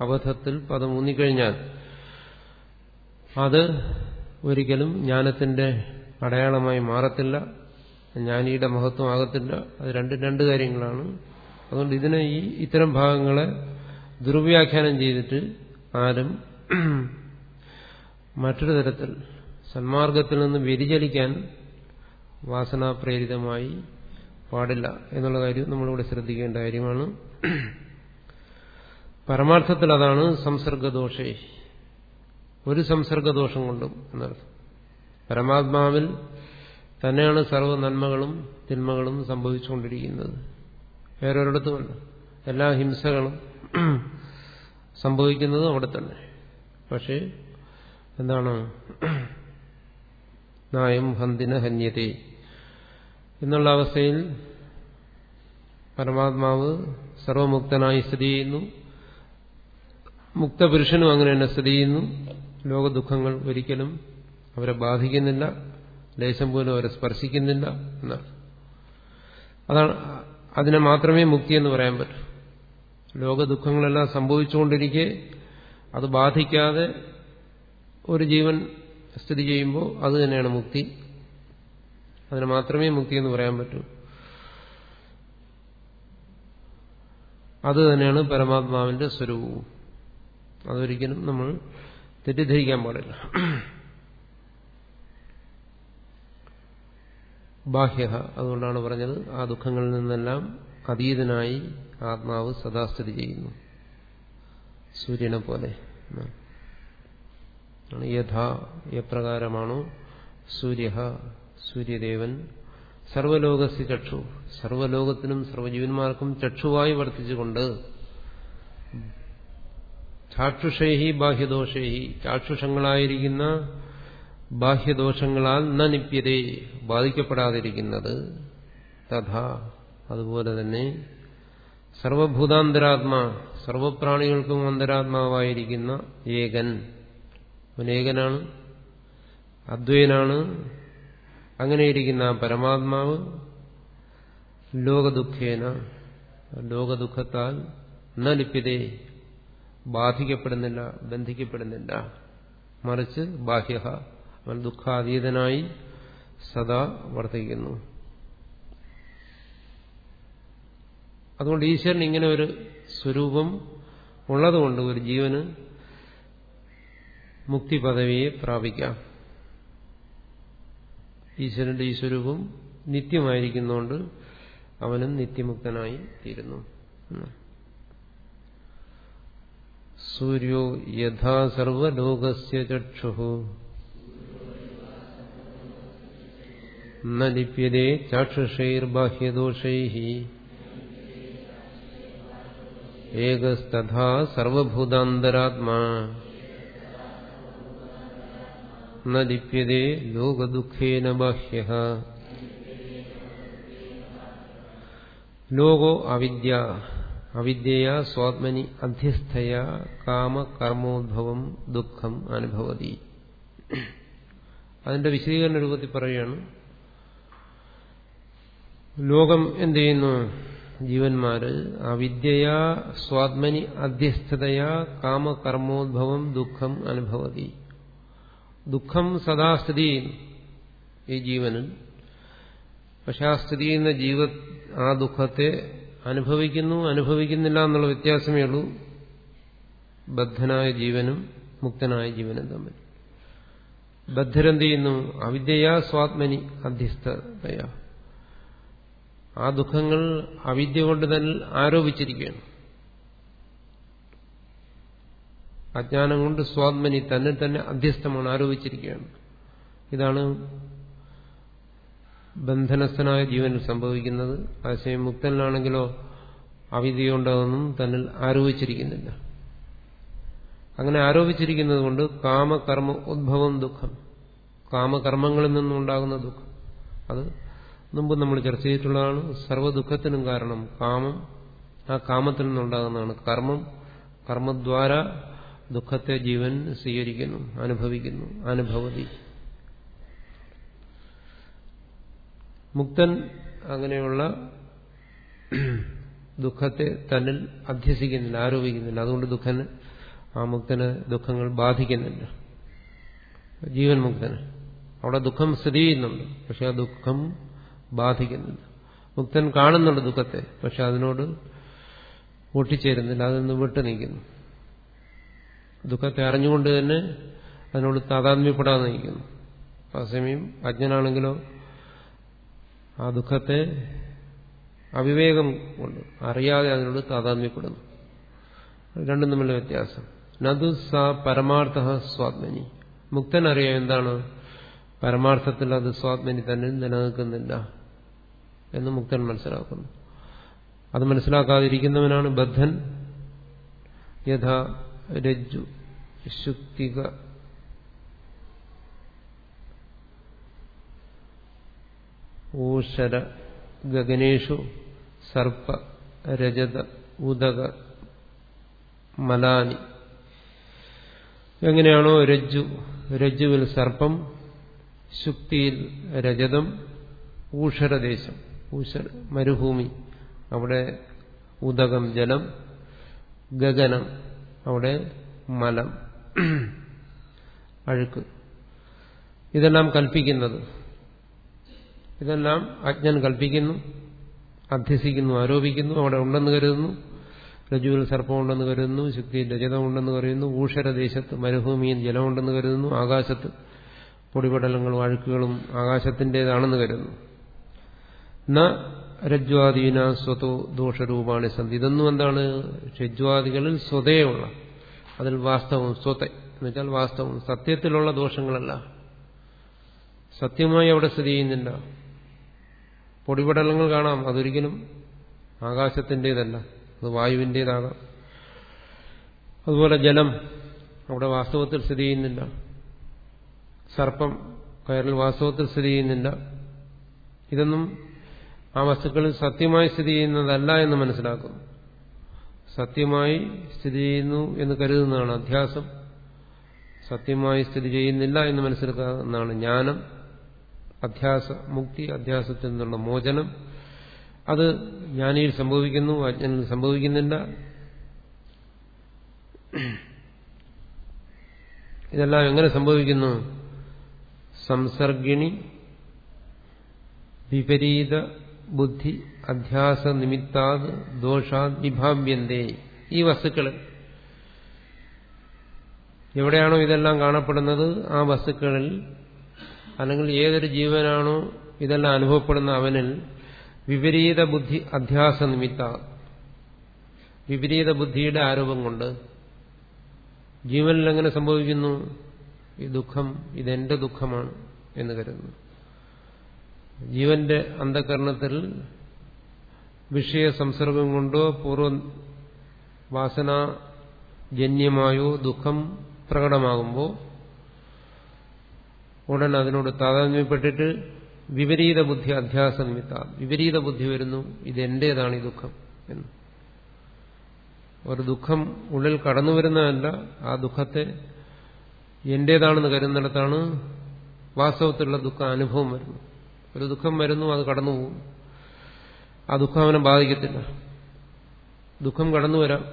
A: അബദ്ധത്തിൽ പദം ഊന്നിക്കഴിഞ്ഞാൽ അത് ഒരിക്കലും ജ്ഞാനത്തിന്റെ അടയാളമായി മാറത്തില്ല. ജ്ഞാനിയുടെ മഹത്വം ആകത്തില്ല അത് രണ്ടും രണ്ട് കാര്യങ്ങളാണ്. അതുകൊണ്ട് ഇതിനെ ഈ ഇത്തരം ഭാഗങ്ങളെ ദുർവ്യാഖ്യാനം ചെയ്തിട്ട് ആരും മറ്റൊരു തരത്തിൽ സന്മാർഗത്തിൽ നിന്ന് വ്യതിചലിക്കാൻ വാസനാപ്രേരിതമായി പാടില്ല എന്നുള്ള കാര്യം നമ്മളിവിടെ ശ്രദ്ധിക്കേണ്ട കാര്യമാണ്. പരമാർത്ഥത്തിൽ അതാണ് സംസർഗദോഷേ. ഒരു സംസർഗദോഷം കൊണ്ടും എന്നർത്ഥം. പരമാത്മാവിൽ തന്നെയാണ് സർവ നന്മകളും തിന്മകളും സംഭവിച്ചുകൊണ്ടിരിക്കുന്നത്. വേറൊരിടത്തുമല്ല. എല്ലാ ഹിംസകളും സംഭവിക്കുന്നത് അവിടെ തന്നെ. പക്ഷേ എന്താണ്? നായം ഹന്തിന ഹന്യതേ. എന്നുള്ള അവസ്ഥയിൽ പരമാത്മാവ് സർവമുക്തനായി സ്ഥിതി ചെയ്യുന്നു. മുക്തപുരുഷനും അങ്ങനെ തന്നെ സ്ഥിതി ചെയ്യുന്നു. ലോകദുഃഖങ്ങൾ ഒരിക്കലും അവരെ ബാധിക്കുന്നില്ല. ലേശം പോലും അവരെ സ്പർശിക്കുന്നില്ല എന്നാണ് അതാണ് അതിനെ മാത്രമേ മുക്തി എന്ന് പറയാൻ പറ്റൂ. ലോക ലോകദുഃഖങ്ങളെല്ലാം സംഭവിച്ചുകൊണ്ടിരിക്കെ അത് ബാധിക്കാതെ ഒരു ജീവൻ സ്ഥിതി ചെയ്യുമ്പോൾ അത് തന്നെയാണ് മുക്തി. അതിന് മാത്രമേ മുക്തി എന്ന് പറയാൻ പറ്റൂ. അത് തന്നെയാണ് പരമാത്മാവിന്റെ സ്വരൂപവും. അതൊരിക്കലും നമ്മൾ തെറ്റിദ്ധരിക്കാൻ പാടില്ല. ബാഹ്യ അതുകൊണ്ടാണ് പറഞ്ഞത്. ആ ദുഃഖങ്ങളിൽ നിന്നെല്ലാം അതീതനായി ആത്മാവ് സദാസ്ഥിതി ചെയ്യുന്നു. സൂര്യനെ പോലെ. യഥാ എപ്രകാരമാണോ സൂര്യ സൂര്യദേവൻ. സർവലോകസ്യ ചക്ഷു. സർവലോകത്തിനും സർവജീവന്മാർക്കും ചക്ഷുവായി വർത്തിച്ചുകൊണ്ട് ചാക്ഷുഷേഹി ബാഹ്യദോഷേഹി. ചാക്ഷുഷങ്ങളായിരിക്കുന്ന ബാഹ്യദോഷങ്ങളാൽ ന നിപ്യതേ ബാധിക്കപ്പെടാതിരിക്കുന്നത് തഥാ. അതുപോലെ തന്നെ സർവഭൂതാന്തരാത്മാ സർവപ്രാണികൾക്കും അന്തരാത്മാവായിരിക്കുന്ന ഏകൻ. അവനേകനാണ് അദ്വൈനാണ്. അങ്ങനെയിരിക്കുന്ന പരമാത്മാവ് ലോകദുഃഖേന ലോകദുഃഖത്താൽ ന ലിപ്യതേ ബാധിക്കപ്പെടുന്നില്ല ബന്ധിക്കപ്പെടുന്നില്ല. മറിച്ച് ബാഹ്യ അവൻ ദുഃഖാതീതനായി സദാ വർത്തിക്കുന്നു. അതുകൊണ്ട് ഈശ്വരൻ ഇങ്ങനെ ഒരു സ്വരൂപം ഉള്ളതുകൊണ്ട് ഒരു ജീവന് മുക്തി പദവിയെ പ്രാപിക്കാം. ഈശ്വരന്റെ ഈ സ്വരൂപം നിത്യമായിരിക്കുന്നതുകൊണ്ട് അവനും നിത്യമുക്തനായി തീരുന്നു. സൂര്യോ യഥാ സർവലോകസ്യ ചക്ഷു. ന ലിപ്യതേ ചാക്ഷുഷൈർബാഹ്യദോഷൈ ഏകസ്തഥാ സർവഭൂതാന്തരാത്മാ ന ലിപ്യതേ ലോകദുഃഖേന ബാഹ്യ ലോകോ അവിദ്യ അവിദ്യയാ സ്വാത്മനി അധ്യസ്ഥയ കാമകർമ്മോദ്ഭവം ദുഃഖം അനുഭവതി അതിന്റെ വിശദീകരണ രൂപത്തിൽ പറയുകയാണ് ലോകം എന്ത് ചെയ്യുന്നു? ജീവന്മാര് അവിദ്യയാ സ്വാത്മനി അധ്യസ്ഥതയാ കാമകർമ്മോദ്ഭവം ദുഃഖം അനുഭവതി. ദുഃഖം സദാസ്ഥിതി ഈ ജീവനിൽ. പക്ഷെ ആ സ്ഥിതി ചെയ്യുന്ന ജീവ ആ ദുഃഖത്തെ അനുഭവിക്കുന്നു അനുഭവിക്കുന്നില്ല എന്നുള്ള വ്യത്യാസമേ ഉള്ളൂ. ബദ്ധനായ ജീവനും മുക്തനായ ജീവനും തമ്മിൽ. ബദ്ധരെന്ത് ചെയ്യുന്നു? അവിദ്യയാ സ്വാത്മനി അധ്യസ്ഥതയാ. ആ ദുഃഖങ്ങൾ അവിദ്യ കൊണ്ട് തന്നെ ആരോപിച്ചിരിക്കുകയാണ്. അജ്ഞാനം കൊണ്ട് സ്വാത്മനി തന്നെ തന്നെ അധ്യസ്ഥമാണ് ആരോപിച്ചിരിക്കുകയാണ്. ഇതാണ് ബന്ധനസ്ഥനായ ജീവനിൽ സംഭവിക്കുന്നത്. അതേസമയം മുക്തനാണെങ്കിലോ അവിദ്യയുണ്ടതെന്നും തന്നിൽ ആരോപിച്ചിരിക്കുന്നില്ല. അങ്ങനെ ആരോപിച്ചിരിക്കുന്നത് കൊണ്ട് കാമകർമ്മ ഉദ്ഭവം ദുഃഖം. കാമകർമ്മങ്ങളിൽ നിന്നുണ്ടാകുന്ന ദുഃഖം. അത് മുമ്പ് നമ്മൾ ചർച്ച ചെയ്തിട്ടുള്ളതാണ് സർവദുഃഖത്തിനും കാരണം കാമം. ആ കാമത്തിൽ നിന്നുണ്ടാകുന്നതാണ് കർമ്മം. കർമ്മദ്വാര ദുഃഖത്തെ ജീവൻ സ്വീകരിക്കുന്നു അനുഭവിക്കുന്നു അനുഭവതി. മുക്തൻ അങ്ങനെയുള്ള ദുഃഖത്തെ തന്നിൽ അധ്യസിക്കുന്നില്ല ആരോപിക്കുന്നില്ല. അതുകൊണ്ട് ദുഃഖന് ആ മുക്തന് ദുഃഖങ്ങൾ ബാധിക്കുന്നില്ല. ജീവൻ മുക്തന്. അവിടെ ദുഃഖം സ്ഥിതി ചെയ്യുന്നുണ്ട്. പക്ഷെ ആ ദുഃഖം ബാധിക്കുന്നില്ല മുക്തൻ കാണുന്നുണ്ട് ദുഃഖത്തെ പക്ഷെ അതിനോട് ഒട്ടിച്ചേരുന്നില്ല അതിൽ വിട്ടു നീക്കുന്നു ദുഃഖത്തെ അറിഞ്ഞുകൊണ്ട് തന്നെ അതിനോട് താതാത്മ്യപ്പെടാതെ നയിക്കുന്നു അതേസമയം അജ്ഞനാണെങ്കിലോ ആ ദുഃഖത്തെ അവിവേകം കൊണ്ട് അറിയാതെ അതിനോട് താതാത്മ്യപ്പെടുന്നു. രണ്ടും തമ്മിലുള്ള വ്യത്യാസം. നതു സ പരമാർത്ഥ സ്വാത്മനി. മുക്തൻ അറിയാം എന്താണ്? പരമാർത്ഥത്തിൽ അത് സ്വാത്മനി തന്നെ നിലനിൽക്കുന്നില്ല. എന്ന് മുക്തൻ മനസ്സിലാക്കുന്നു. അത് മനസ്സിലാക്കാതിരിക്കുന്നവനാണ് ബദ്ധൻ. യഥാ രജ്ജു ശുക്തിക. ഊഷര ഗഗനേഷു സർപ്പ രജത ഉദക മലാനി. എങ്ങനെയാണോ രജ്ജു രജ്ജുവിൽ സർപ്പം ശുക്തിയിൽ രജതം ഊഷരദേശം ഊഷര മരുഭൂമി. അവിടെ ഉദകം ജലം ഗഗനം അവിടെ മലം അഴുക്ക്. ഇതെല്ലാം കൽപ്പിക്കുന്നത്. ഇതെല്ലാം അജ്ഞൻ കൽപ്പിക്കുന്നു അധ്യസിക്കുന്നു ആരോപിക്കുന്നു അവിടെ ഉണ്ടെന്ന് കരുതുന്നു. രജുവിൽ സർപ്പമുണ്ടെന്ന് കരുതുന്നു ശക്തിയിൽ രജതമുണ്ടെന്ന് കരുതുന്നു ഊഷരദേശത്ത് മരുഭൂമിയിൽ ജലമുണ്ടെന്ന് കരുതുന്നു ആകാശത്ത് പൊടിപടലങ്ങളും അഴുക്കുകളും ആകാശത്തിന്റെതാണെന്ന് കരുതുന്നു. ന രജ്വാദീന സ്വതോ ദോഷരൂപാണ് സന്ധി. ഇതൊന്നും എന്താണ്? രജ്വാദികളിൽ സ്വതയുള്ള. അതിൽ വാസ്തവം സ്വത. എന്നുവെച്ചാൽ വാസ്തവം സത്യത്തിലുള്ള ദോഷങ്ങളല്ല. സത്യമായി അവിടെ സ്ഥിതി ചെയ്യുന്നില്ല. പൊടിപടലങ്ങൾ കാണാം. അതൊരിക്കലും ആകാശത്തിന്റെതല്ല. അത് വായുവിന്റെതാകാം അതുപോലെ ജലം അവിടെ വാസ്തവത്തിൽ സ്ഥിതി ചെയ്യുന്നില്ല. സർപ്പം കയറിൽ വാസ്തവത്തിൽ സ്ഥിതി ചെയ്യുന്നില്ല. ഇതൊന്നും ആ വസ്തുക്കൾ സത്യമായി സ്ഥിതി ചെയ്യുന്നതല്ല എന്ന് മനസ്സിലാക്കുന്നു. സത്യമായി സ്ഥിതി ചെയ്യുന്നു എന്ന് കരുതുന്നതാണ് അധ്യാസം. സത്യമായി സ്ഥിതി ചെയ്യുന്നില്ല എന്ന് മനസ്സിലാക്കുന്നതാണ് ജ്ഞാനം. അധ്യാസ മുക്തി അധ്യാസത്തിൽ നിന്നുള്ള മോചനം. അത് ജ്ഞാനിയിൽ സംഭവിക്കുന്നു അജ്ഞനിൽ സംഭവിക്കുന്നില്ല. ഇതെല്ലാം എങ്ങനെ സംഭവിക്കുന്നു? സംസർഗിണി വിപരീത ബുദ്ധി അധ്യാസ നിമിത്താത് ദോഷാത് വിഭാവ്യന്തേ. ഈ വസ്തുക്കൾ എവിടെയാണോ ഇതെല്ലാം കാണപ്പെടുന്നത് ആ വസ്തുക്കളിൽ അല്ലെങ്കിൽ ഏതൊരു ജീവനാണോ ഇതെല്ലാം അനുഭവപ്പെടുന്ന അവനിൽ വിപരീത ബുദ്ധി അധ്യാസ നിമിത്ത വിപരീത ബുദ്ധിയുടെ ആരോപം കൊണ്ട്. ജീവനിൽ എങ്ങനെ സംഭവിക്കുന്നു? ഈ ദുഃഖം ഇതെന്റെ ദുഃഖമാണ് എന്ന് കരുതുന്നു. ജീവന്റെ അന്ധകരണത്തിൽ വിഷയ സംസർഗം കൊണ്ടോ പൂർവ വാസനാജന്യമായോ ദുഃഖം പ്രകടമാകുമ്പോൾ ഉടൻ അതിനോട് താതാത്മ്യപ്പെട്ടിട്ട് വിപരീത ബുദ്ധി അധ്യാസ നിമിത്ത വിപരീത ബുദ്ധി വരുന്നു ഇതെന്റേതാണ് ഈ ദുഃഖം എന്ന്. ഒരു ദുഃഖം ഉള്ളിൽ കടന്നു വരുന്നതല്ല ആ ദുഃഖത്തെ എന്റേതാണെന്ന് കരുതുന്നിടത്താണ് വാസ്തവത്തിലുള്ള ദുഃഖ അനുഭവം വരുന്നു ഒരു ദുഃഖം വരുന്നു അത് കടന്നു പോകും. ആ ദുഃഖം അവനെ ബാധിക്കത്തില്ല. ദുഃഖം കടന്നു വരാം.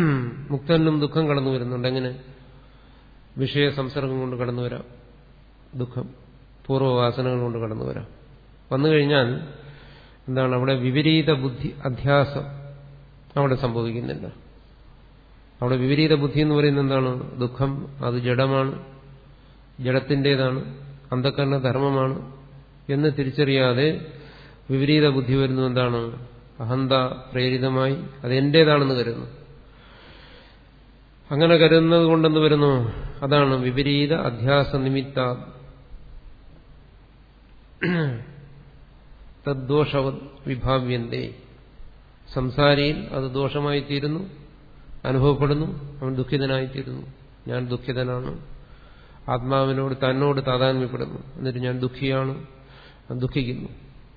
A: മുക്തനും ദുഃഖം കടന്നു വരുന്നുണ്ട്. എങ്ങനെ? വിഷയ സംസർഗം കൊണ്ട് കടന്നു വരാം. ദുഃഖം പൂർവവാസനകൾ കൊണ്ട് കടന്നു വരാം. വന്നു കഴിഞ്ഞാൽ എന്താണ്? അവിടെ വിപരീത ബുദ്ധി അധ്യാസം അവിടെ സംഭവിക്കുന്നില്ല. അവിടെ വിപരീത ബുദ്ധി എന്ന് പറയുന്നത് എന്താണ്? ദുഃഖം അത് ജഡമാണ്. ജഡത്തിന്റെതാണ്. അന്ധക്കരണ ധർമ്മമാണ്. എന്ന് തിരിച്ചറിയാതെ വിപരീത ബുദ്ധി വരുന്നു എന്താണ്? അഹന്ത പ്രേരിതമായി അത് എന്റേതാണെന്ന് കരുതുന്നു. അങ്ങനെ കരുതുന്നത് കൊണ്ടെന്ന് വരുന്നു അതാണ് വിപരീത അധ്യാസ നിമിത്ത തദ്ദോഷവ വിഭാവ്യന്തേ. സംസാരിയിൽ അത് ദോഷമായി തീരുന്നു അനുഭവപ്പെടുന്നു അവൻ ദുഃഖിതനായിത്തീരുന്നു. ഞാൻ ദുഃഖിതനാണ്. ആത്മാവിനോട് തന്നോട് താതാന്മ്യപ്പെടുന്നു എന്നിട്ട് ഞാൻ ദുഃഖിയാണ്. ദുഃഖിക്കുന്നു.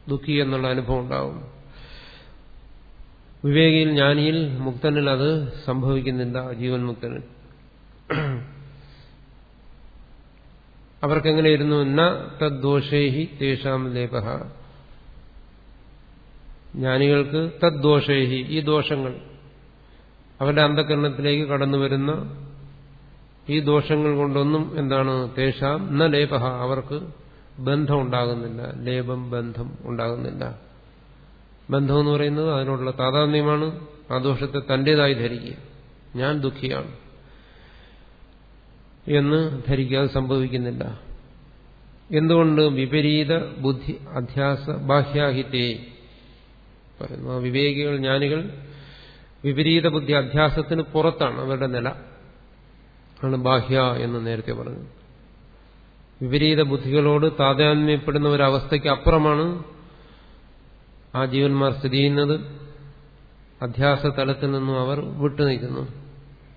A: ദുഃഖി എന്നുള്ള അനുഭവം ഉണ്ടാവും. വിവേകിയിൽ ജ്ഞാനിയിൽ മുക്തനിൽ അത് സംഭവിക്കുന്നില്ല ജീവൻ മുക്തനിൽ. അവർക്കെങ്ങനെയിരുന്നു? ന തദ്ദോഷേഹി തേഷാം ലേപ ജ്ഞാനികൾക്ക് തദ്ദോഷേഹി ഈ ദോഷങ്ങൾ. അവരുടെ അന്ധകരണത്തിലേക്ക് കടന്നു വരുന്ന ഈ ദോഷങ്ങൾ കൊണ്ടൊന്നും എന്താണ്? തേഷാം ന ലേപഹ. അവർക്ക് ബന്ധം ഉണ്ടാകുന്നില്ല ലേപം ബന്ധം ഉണ്ടാകുന്നില്ല. ബന്ധം എന്ന് പറയുന്നത് അതിനോടുള്ള താതാത്മ്യമാണ്. ആ ദോഷത്തെ തന്റേതായി ധരിക്കുക. ഞാൻ ദുഃഖിയാണ്. എന്ന് ധരിക്കാതെ സംഭവിക്കുന്നില്ല. എന്തുകൊണ്ട്? വിപരീത ബുദ്ധി അധ്യാസ ബാഹ്യാഹിത്യെ പറയുന്നു ആ വിവേകികൾ ജ്ഞാനികൾ വിപരീത ബുദ്ധി അധ്യാസത്തിന് പുറത്താണ്. അവരുടെ നില. ആണ് ബാഹ്യ എന്ന് നേരത്തെ പറഞ്ഞു വിപരീത ബുദ്ധികളോട് താതാത്മ്യപ്പെടുന്ന ഒരവസ്ഥയ്ക്ക് അപ്പുറമാണ് ആ ജീവന്മാർ സ്ഥിതി ചെയ്യുന്നത്. അധ്യാസ തലത്തിൽ നിന്നും അവർ വിട്ടുനിൽക്കുന്നു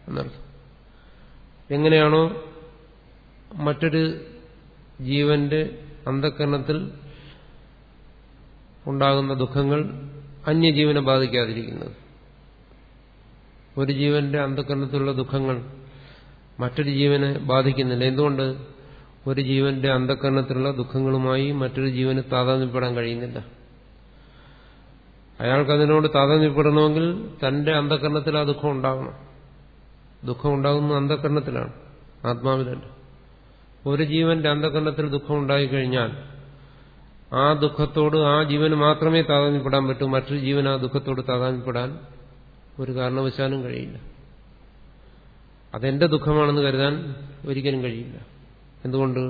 A: എന്നർത്ഥം. എങ്ങനെയാണോ മറ്റൊരു ജീവന്റെ അന്ധക്കരണത്തിൽ ഉണ്ടാകുന്ന ദുഃഖങ്ങൾ അന്യജീവനെ ബാധിക്കാതിരിക്കുന്നത്. ഒരു ജീവന്റെ അന്ധക്കരണത്തിലുള്ള ദുഃഖങ്ങൾ മറ്റൊരു ജീവനെ ബാധിക്കുന്നില്ല. എന്തുകൊണ്ട്? ഒരു ജീവന്റെ അന്ധകരണത്തിലുള്ള ദുഃഖങ്ങളുമായി മറ്റൊരു ജീവന് താതാന്യപ്പെടാൻ കഴിയുന്നില്ല. അയാൾക്ക് അതിനോട് താതാത്മ്യപ്പെടണമെങ്കിൽ തന്റെ അന്ധകരണത്തിൽ ആ ദുഃഖം ഉണ്ടാകണം ദുഃഖം ഉണ്ടാകുന്ന അന്ധകരണത്തിലാണ് ആത്മാവിലല്ല. ഒരു ജീവന്റെ അന്ധകരണത്തിൽ ദുഃഖം ഉണ്ടായിക്കഴിഞ്ഞാൽ ആ ദുഃഖത്തോട് ആ ജീവന് മാത്രമേ താതാന്യപ്പെടാൻ പറ്റൂ. മറ്റൊരു ജീവൻ ആ ദുഃഖത്തോട് താതാന്യപ്പെടാൻ ഒരു കാരണവശാലും കഴിയില്ല. അതെന്റെ ദുഃഖമാണെന്ന് കരുതാൻ ഒരിക്കലും കഴിയില്ല. എന്തുകൊണ്ട്?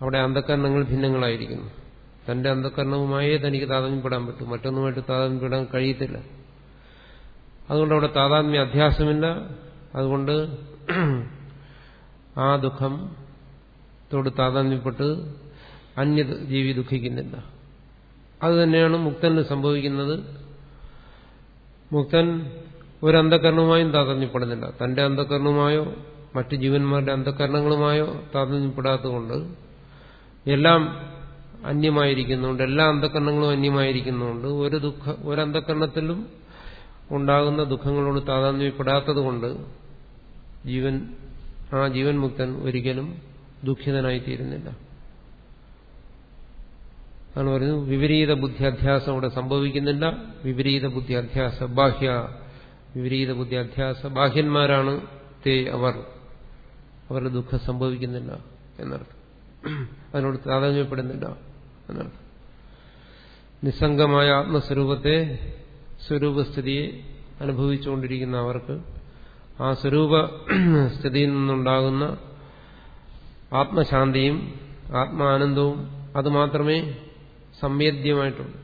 A: അവിടെ അന്ധകരണങ്ങൾ ഭിന്നങ്ങളായിരിക്കുന്നു. തന്റെ അന്ധകരണവുമായേ തനിക്ക് താതമ്യപ്പെടാൻ പറ്റും. മറ്റൊന്നുമായിട്ട് താതമ്യപ്പെടാൻ കഴിയത്തില്ല. അതുകൊണ്ട് അവിടെ താതാത്മ്യ അധ്യാസമില്ല. അതുകൊണ്ട് ആ ദുഃഖം തോട് താതാത്മ്യപ്പെട്ട് അന്യ ജീവി ദുഃഖിക്കുന്നില്ല. അത് തന്നെയാണ് മുക്തന് സംഭവിക്കുന്നത്. മുക്തൻ ഒരു അന്ധകരണവുമായും തന്റെ അന്ധകരണവുമായോ മറ്റു ജീവന്മാരുടെ അന്ധകരണങ്ങളുമായോ താതാത്മ്യപ്പെടാത്തതുകൊണ്ട് എല്ലാം അന്യമായിരിക്കുന്നുണ്ട്. എല്ലാ അന്ധകരണങ്ങളും അന്യമായിരിക്കുന്നുണ്ട്. ഒരു ദുഃഖ ഒരു അന്ധകരണത്തിലും ഉണ്ടാകുന്ന ദുഃഖങ്ങളോട് താതാന്യപ്പെടാത്തതുകൊണ്ട് ജീവൻ ആ ജീവൻ മുക്തൻ ഒരിക്കലും ദുഃഖിതനായിത്തീരുന്നില്ല. അതാണ് പറയുന്നത്. വിപരീത ബുദ്ധി അധ്യാസം അവിടെ സംഭവിക്കുന്നില്ല. വിപരീത ബുദ്ധി അധ്യാസ ബാഹ്യ വിപരീത ബുദ്ധി അധ്യാസ ബാഹ്യന്മാരാണ് തേ അവർ. അവരുടെ ദുഃഖം സംഭവിക്കുന്നില്ല എന്നർത്ഥം. അതിനോട് താതാത്മ്യപ്പെടുന്നില്ല എന്നർത്ഥം. നിസ്സംഗമായ ആത്മസ്വരൂപത്തെ സ്വരൂപസ്ഥിതിയെ അനുഭവിച്ചുകൊണ്ടിരിക്കുന്ന അവർക്ക് ആ സ്വരൂപ സ്ഥിതിയിൽ നിന്നുണ്ടാകുന്ന ആത്മശാന്തിയും ആത്മാനന്ദവും അതുമാത്രമേ സംവേദ്യമായിട്ടുള്ളൂ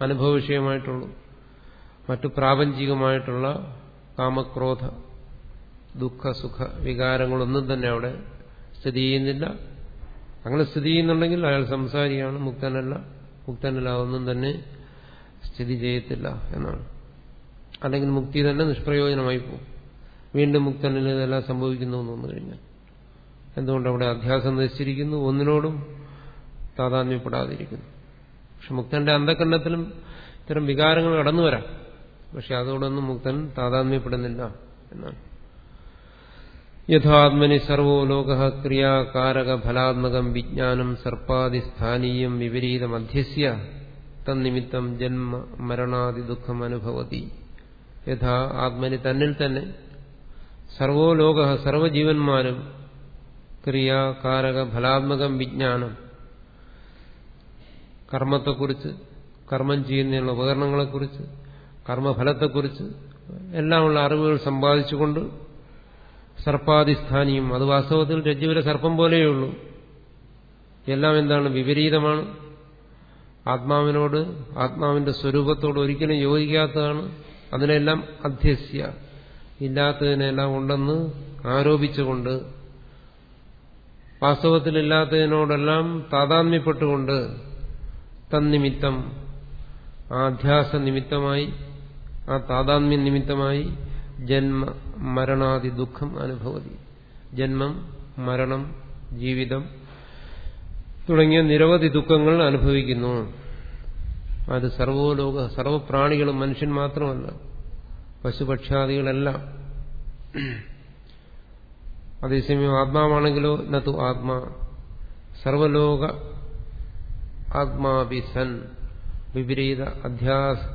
A: അനുഭവ വിഷയമായിട്ടുള്ളൂ മറ്റു പ്രാപഞ്ചികമായിട്ടുള്ള കാമക്രോധ ദുഃഖ സുഖ വികാരങ്ങളൊന്നും തന്നെ അവിടെ സ്ഥിതി ചെയ്യുന്നില്ല. അങ്ങനെ സ്ഥിതി ചെയ്യുന്നുണ്ടെങ്കിൽ അയാൾ സംസാരിയാണ് മുക്തനല്ല മുക്തനല്ല ഒന്നും തന്നെ സ്ഥിതി ചെയ്യത്തില്ല എന്നാണ്. അല്ലെങ്കിൽ മുക്തി തന്നെ നിഷ്പ്രയോജനമായി പോകും. വീണ്ടും മുക്തനിൽ ഇതെല്ലാം സംഭവിക്കുന്നു എന്ന് വന്നു കഴിഞ്ഞാൽ. എന്തുകൊണ്ട് അവിടെ അധ്യാസം നശിച്ചിരിക്കുന്നു ഒന്നിനോടും താതാന്യപ്പെടാതിരിക്കുന്നു പക്ഷെ മുക്തന്റെ അന്ധകരണത്തിലും ഇത്തരം വികാരങ്ങൾ കടന്നു വരാം പക്ഷെ അതോടൊന്നും മുക്തൻ താതാന്യപ്പെടുന്നില്ല എന്നാണ്. യഥാത്മനി സർവോ ലോക ക്രിയാകാരക ഫലാത്മകം വിജ്ഞാനം സർപ്പാദിസ്ഥാനീയം വിപരീതം അധ്യസ്യ തന്നിമിത്തം ജന്മ മരണാദി ദുഃഖം അനുഭവതി. യഥാ ആത്മനി തന്നിൽ തന്നെ സർവോ ലോക സർവജീവന്മാരും ക്രിയാകാരക ഫലാത്മകം വിജ്ഞാനം കർമ്മത്തെക്കുറിച്ച് കർമ്മം ചെയ്യുന്നതിനുള്ള ഉപകരണങ്ങളെക്കുറിച്ച് കർമ്മഫലത്തെക്കുറിച്ച് എല്ലാമുള്ള അറിവുകൾ സമ്പാദിച്ചുകൊണ്ട് സർപ്പാധിസ്ഥാനിയും. അത് വാസ്തവത്തിൽ രജ്ജുവിലെ സർപ്പം പോലെയുള്ളൂ. എല്ലാം എന്താണ്? വിപരീതമാണ്. ആത്മാവിനോട് ആത്മാവിന്റെ സ്വരൂപത്തോട് ഒരിക്കലും യോജിക്കാത്തതാണ്. അതിനെല്ലാം അധ്യസ്യ. ഇല്ലാത്തതിനെല്ലാം ഉണ്ടെന്ന് ആരോപിച്ചുകൊണ്ട് വാസ്തവത്തിലില്ലാത്തതിനോടെല്ലാം താതാത്മ്യപ്പെട്ടുകൊണ്ട് തന്നിമിത്തം ആധ്യാസ നിമിത്തമായി ആ താതാത്മ്യ നിമിത്തമായി ജന്മ മരണാദി ദുഃഖം അനുഭവതി. ജന്മം മരണം ജീവിതം തുടങ്ങിയ നിരവധി ദുഃഖങ്ങൾ അനുഭവിക്കുന്നു. അത് സർവോലോക സർവപ്രാണികളും മനുഷ്യൻ മാത്രമല്ല പശുപക്ഷാദികളെല്ലാം അതേസമയം ആത്മാവാണെങ്കിലോ നത്തു ആത്മാ. സർവലോക ആത്മാവിസൻ വിപരീത വിപരീത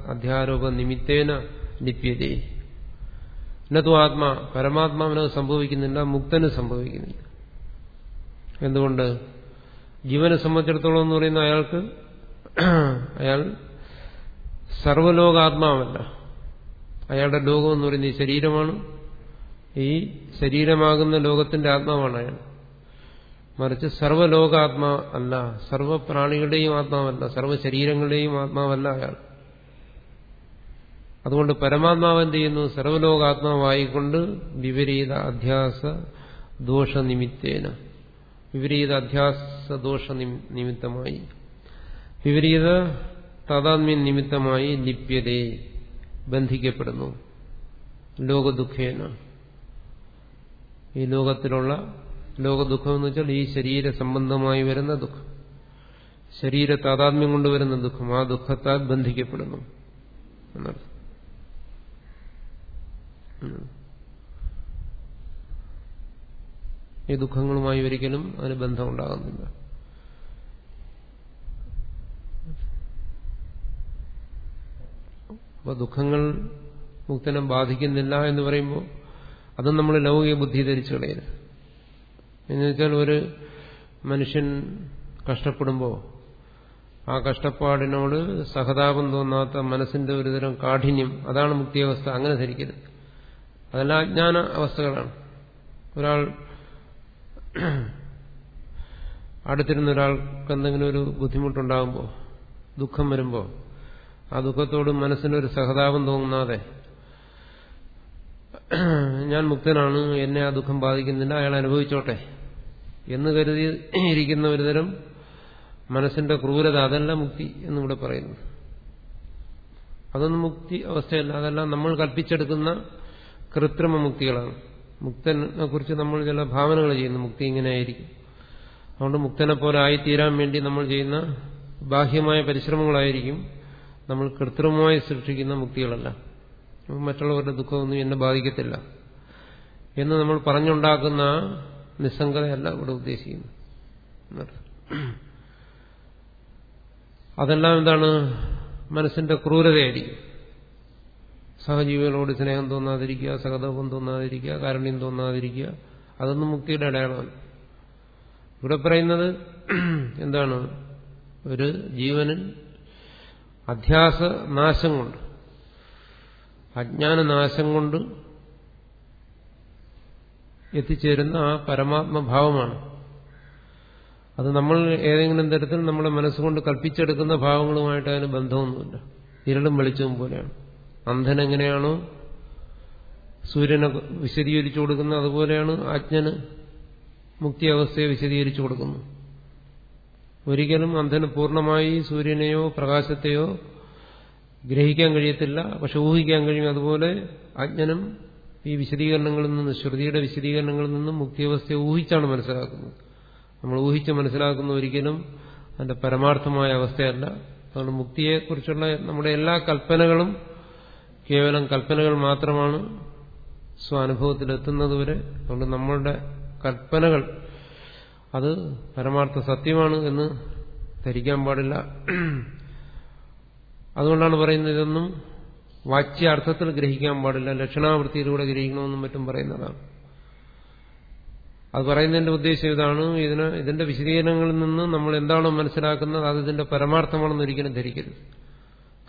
A: അധ്യാരോപ നിമിത്തേന ലിപ്യതേ നതു ആത്മാ പരമാത്മാവിനത് സംഭവിക്കുന്നില്ല മുക്തന് സംഭവിക്കുന്നില്ല. എന്തുകൊണ്ട്? ജീവനെ സംബന്ധിച്ചിടത്തോളം എന്ന് പറയുന്ന അയാൾക്ക് അയാൾ സർവലോകാത്മാവല്ല അയാളുടെ ലോകം എന്ന് പറയുന്നത് ഈ ശരീരമാണ്. ഈ ശരീരമാകുന്ന ലോകത്തിന്റെ ആത്മാവാണ് അയാൾ. മറിച്ച് സർവലോകാത്മാ അല്ല സർവപ്രാണികളുടെയും ആത്മാവല്ല സർവശരീരങ്ങളുടെയും ആത്മാവല്ല അയാൾ. അതുകൊണ്ട് പരമാത്മാവ് എന്ത് ചെയ്യുന്നു? സർവലോകാത്മാവായിക്കൊണ്ട് വിപരീത അധ്യാസ ദോഷനിമിത്തേന. വിപരീത അധ്യാസ ദോഷ നിമിത്തമായി. വിപരീത താതാത്മ്യ നിമിത്തമായി ലിപ്യതയെ ബന്ധിക്കപ്പെടുന്നു. ലോകദുഃഖേന. ഈ ലോകത്തിലുള്ള ലോകദുഃഖം എന്ന് വെച്ചാൽ ഈ ശരീര സംബന്ധമായി വരുന്ന ദുഃഖം. ശരീര താതാത്മ്യം കൊണ്ടുവരുന്ന ദുഃഖം. ആ ദുഃഖത്താൽ ബന്ധിക്കപ്പെടുന്നു. എന്നർത്ഥം. ഈ ദുഃഖങ്ങളുമായി ഒരിക്കലും അതിന് ബന്ധമുണ്ടാകുന്നില്ല. അപ്പൊ ദുഃഖങ്ങൾ മുക്തനെ ബാധിക്കുന്നില്ല എന്ന് പറയുമ്പോൾ അതും നമ്മൾ ലൗകിക ബുദ്ധി ധരിച്ചു കളയരുത്. എന്ന് വെച്ചാൽ ഒരു മനുഷ്യൻ കഷ്ടപ്പെടുമ്പോൾ ആ കഷ്ടപ്പാടിനോട് സഹതാപം തോന്നാത്ത മനസ്സിന്റെ ഒരുതരം കാഠിന്യം അതാണ് മുക്തിയവസ്ഥ. അങ്ങനെ ധരിക്കരുത്. അതെല്ലാം അജ്ഞാന അവസ്ഥകളാണ്. ഒരാൾ അടുത്തിരുന്ന ഒരാൾക്ക് എന്തെങ്കിലും ഒരു ബുദ്ധിമുട്ടുണ്ടാകുമ്പോൾ ദുഃഖം വരുമ്പോൾ ആ ദുഃഖത്തോട് മനസ്സിനൊരു സഹതാപം തോന്നാതെ ഞാൻ മുക്തനാണ് എന്നെ ആ ദുഃഖം ബാധിക്കുന്നില്ല അയാൾ അനുഭവിച്ചോട്ടെ എന്ന് കരുതി ഇരിക്കുന്ന ഒരുതരം മനസ്സിന്റെ ക്രൂരത അതല്ല മുക്തി എന്നിവിടെ പറയുന്നു. അതൊന്നും മുക്തി അവസ്ഥയല്ല അതെല്ലാം നമ്മൾ കൽപ്പിച്ചെടുക്കുന്ന കൃത്രിമ മുക്തികളാണ്. മുക്തനെ കുറിച്ച് നമ്മൾ ചില ഭാവനകൾ ചെയ്യുന്നു. മുക്തി ഇങ്ങനെയായിരിക്കും. അതുകൊണ്ട് മുക്തനെ പോലെ ആയിത്തീരാൻ വേണ്ടി നമ്മൾ ചെയ്യുന്ന ബാഹ്യമായ പരിശ്രമങ്ങളായിരിക്കും നമ്മൾ കൃത്രിമമായി സൃഷ്ടിക്കുന്ന മുക്തികളല്ല. മറ്റുള്ളവരുടെ ദുഃഖമൊന്നും എന്നെ ബാധിക്കത്തില്ല. എന്ന് നമ്മൾ പറഞ്ഞുണ്ടാക്കുന്ന നിസ്സംഗതയല്ല ഇവിടെ ഉദ്ദേശിക്കുന്നത്. അതെല്ലാം എന്താണ്? മനസ്സിന്റെ ക്രൂരതയായിരിക്കും. സഹജീവികളോട് സ്നേഹം തോന്നാതിരിക്കുക സഹതോപം തോന്നാതിരിക്കുക കാരുണ്യം തോന്നാതിരിക്കുക അതൊന്നും മുക്തിയുടെ അടയാളമാണ്. ഇവിടെ പറയുന്നത് എന്താണ്? ഒരു ജീവനിൽ അധ്യാസ നാശം കൊണ്ട് അജ്ഞാനനാശം കൊണ്ട് എത്തിച്ചേരുന്ന ആ പരമാത്മഭാവമാണ്. അത് നമ്മൾ ഏതെങ്കിലും തരത്തിൽ നമ്മുടെ മനസ്സുകൊണ്ട് കൽപ്പിച്ചെടുക്കുന്ന ഭാവങ്ങളുമായിട്ട് അതിന് ബന്ധമൊന്നുമില്ല. ഇരളും വെളിച്ചവും പോലെയാണ്. അന്ധൻ എങ്ങനെയാണോ? സൂര്യനെ വിശദീകരിച്ചു കൊടുക്കുന്നത് അതുപോലെയാണ് ആജ്ഞന് മുക്തി അവസ്ഥയെ വിശദീകരിച്ചു കൊടുക്കുന്നു. ഒരിക്കലും അന്ധന് പൂർണമായി സൂര്യനെയോ പ്രകാശത്തെയോ ഗ്രഹിക്കാൻ കഴിയത്തില്ല പക്ഷെ ഊഹിക്കാൻ കഴിയും അതുപോലെ അജ്ഞനും ഈ വിശദീകരണങ്ങളിൽ നിന്ന് ശ്രുതിയുടെ വിശദീകരണങ്ങളിൽ നിന്നും മുക്തിയവസ്ഥയെ ഊഹിച്ചാണ് മനസ്സിലാക്കുന്നത്. നമ്മൾ ഊഹിച്ച് മനസ്സിലാക്കുന്ന ഒരിക്കലും അതിന്റെ പരമാർത്ഥമായ അവസ്ഥയല്ല. അതുകൊണ്ട് മുക്തിയെക്കുറിച്ചുള്ള നമ്മുടെ എല്ലാ കൽപ്പനകളും കേവലം കൽപ്പനകൾ മാത്രമാണ് സ്വാനുഭവത്തിലെത്തുന്നതുവരെ അതുകൊണ്ട് നമ്മളുടെ കൽപ്പനകൾ അത് പരമാർത്ഥ സത്യമാണ് എന്ന് ധരിക്കാൻ പാടില്ല. അതുകൊണ്ടാണ് പറയുന്നത് ഇതൊന്നും വാച്യാർത്ഥത്തിൽ ഗ്രഹിക്കാൻ പാടില്ല. ലക്ഷണാവൃത്തിയിലൂടെ ഗ്രഹിക്കണമെന്നും മറ്റും പറയുന്നതാണ്. അത് പറയുന്നതിന്റെ ഉദ്ദേശം ഇതാണ്. ഇതിന് ഇതിന്റെ വിശദീകരണങ്ങളിൽ നിന്ന് നമ്മൾ എന്താണോ മനസ്സിലാക്കുന്നത് അത് ഇതിന്റെ പരമാർത്ഥമാണെന്ന് ഒരിക്കലും ധരിക്കരുത്.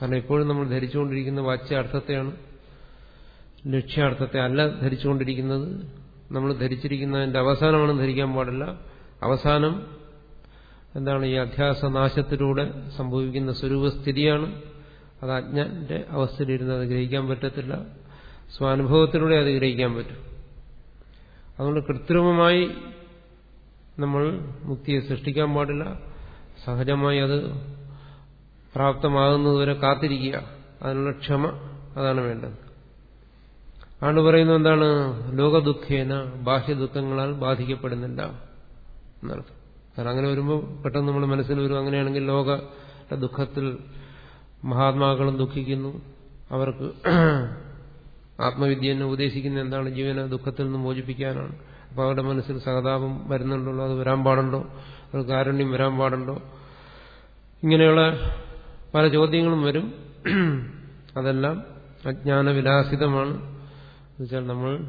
A: കാരണം ഇപ്പോഴും നമ്മൾ ധരിച്ചുകൊണ്ടിരിക്കുന്ന വാച്യാർത്ഥത്തെയാണ് ലക്ഷ്യാർത്ഥത്തെ അല്ല ധരിച്ചുകൊണ്ടിരിക്കുന്നത്. നമ്മൾ ധരിച്ചിരിക്കുന്നതിന്റെ അവസാനമാണ് ധരിക്കാൻ പാടില്ല. അവസാനം എന്താണ് ഈ അധ്യാസനാശത്തിലൂടെ സംഭവിക്കുന്ന സ്വരൂപസ്ഥിതിയാണ് അത് അജ്ഞന്റെ അവസ്ഥയിലിരുന്ന് അത് ഗ്രഹിക്കാൻ പറ്റത്തില്ല. സ്വാനുഭവത്തിലൂടെ അത് ഗ്രഹിക്കാൻ പറ്റും. അതുകൊണ്ട് കൃത്രിമമായി നമ്മൾ മുക്തിയെ സൃഷ്ടിക്കാൻ പാടില്ല. സഹജമായി അത് പ്രാപ്തമാകുന്നതുവരെ കാത്തിരിക്കുക. അതിനുള്ള ക്ഷമ അതാണ് വേണ്ടത്. ആണ് പറയുന്നത് എന്താണ്? ലോകദുഃഖേന ബാഹ്യദുഃഖങ്ങളാൽ ബാധിക്കപ്പെടുന്നില്ല എന്നർത്ഥം കാരണം അങ്ങനെ വരുമ്പോൾ പെട്ടെന്ന് നമ്മൾ മനസ്സിൽ വരും അങ്ങനെയാണെങ്കിൽ ലോക ദുഃഖത്തിൽ മഹാത്മാക്കളും ദുഃഖിക്കുന്നു. അവർക്ക് ആത്മവിദ്യനെ ഉപദേശിക്കുന്ന എന്താണ്? ജീവനെ ദുഃഖത്തിൽ നിന്ന് മോചിപ്പിക്കാനാണ്. അപ്പോൾ അവരുടെ മനസ്സിൽ സഹതാപം വരുന്നുണ്ടല്ലോ അത് വരാൻ പാടുണ്ടോ? അവർക്ക് കാരുണ്യം വരാൻ പാടുണ്ടോ? ഇങ്ങനെയുള്ള പല ചോദ്യങ്ങളും വരും. അതെല്ലാം അജ്ഞാനവിലാസിതമാണ്. എന്നുവെച്ചാൽ നമ്മൾ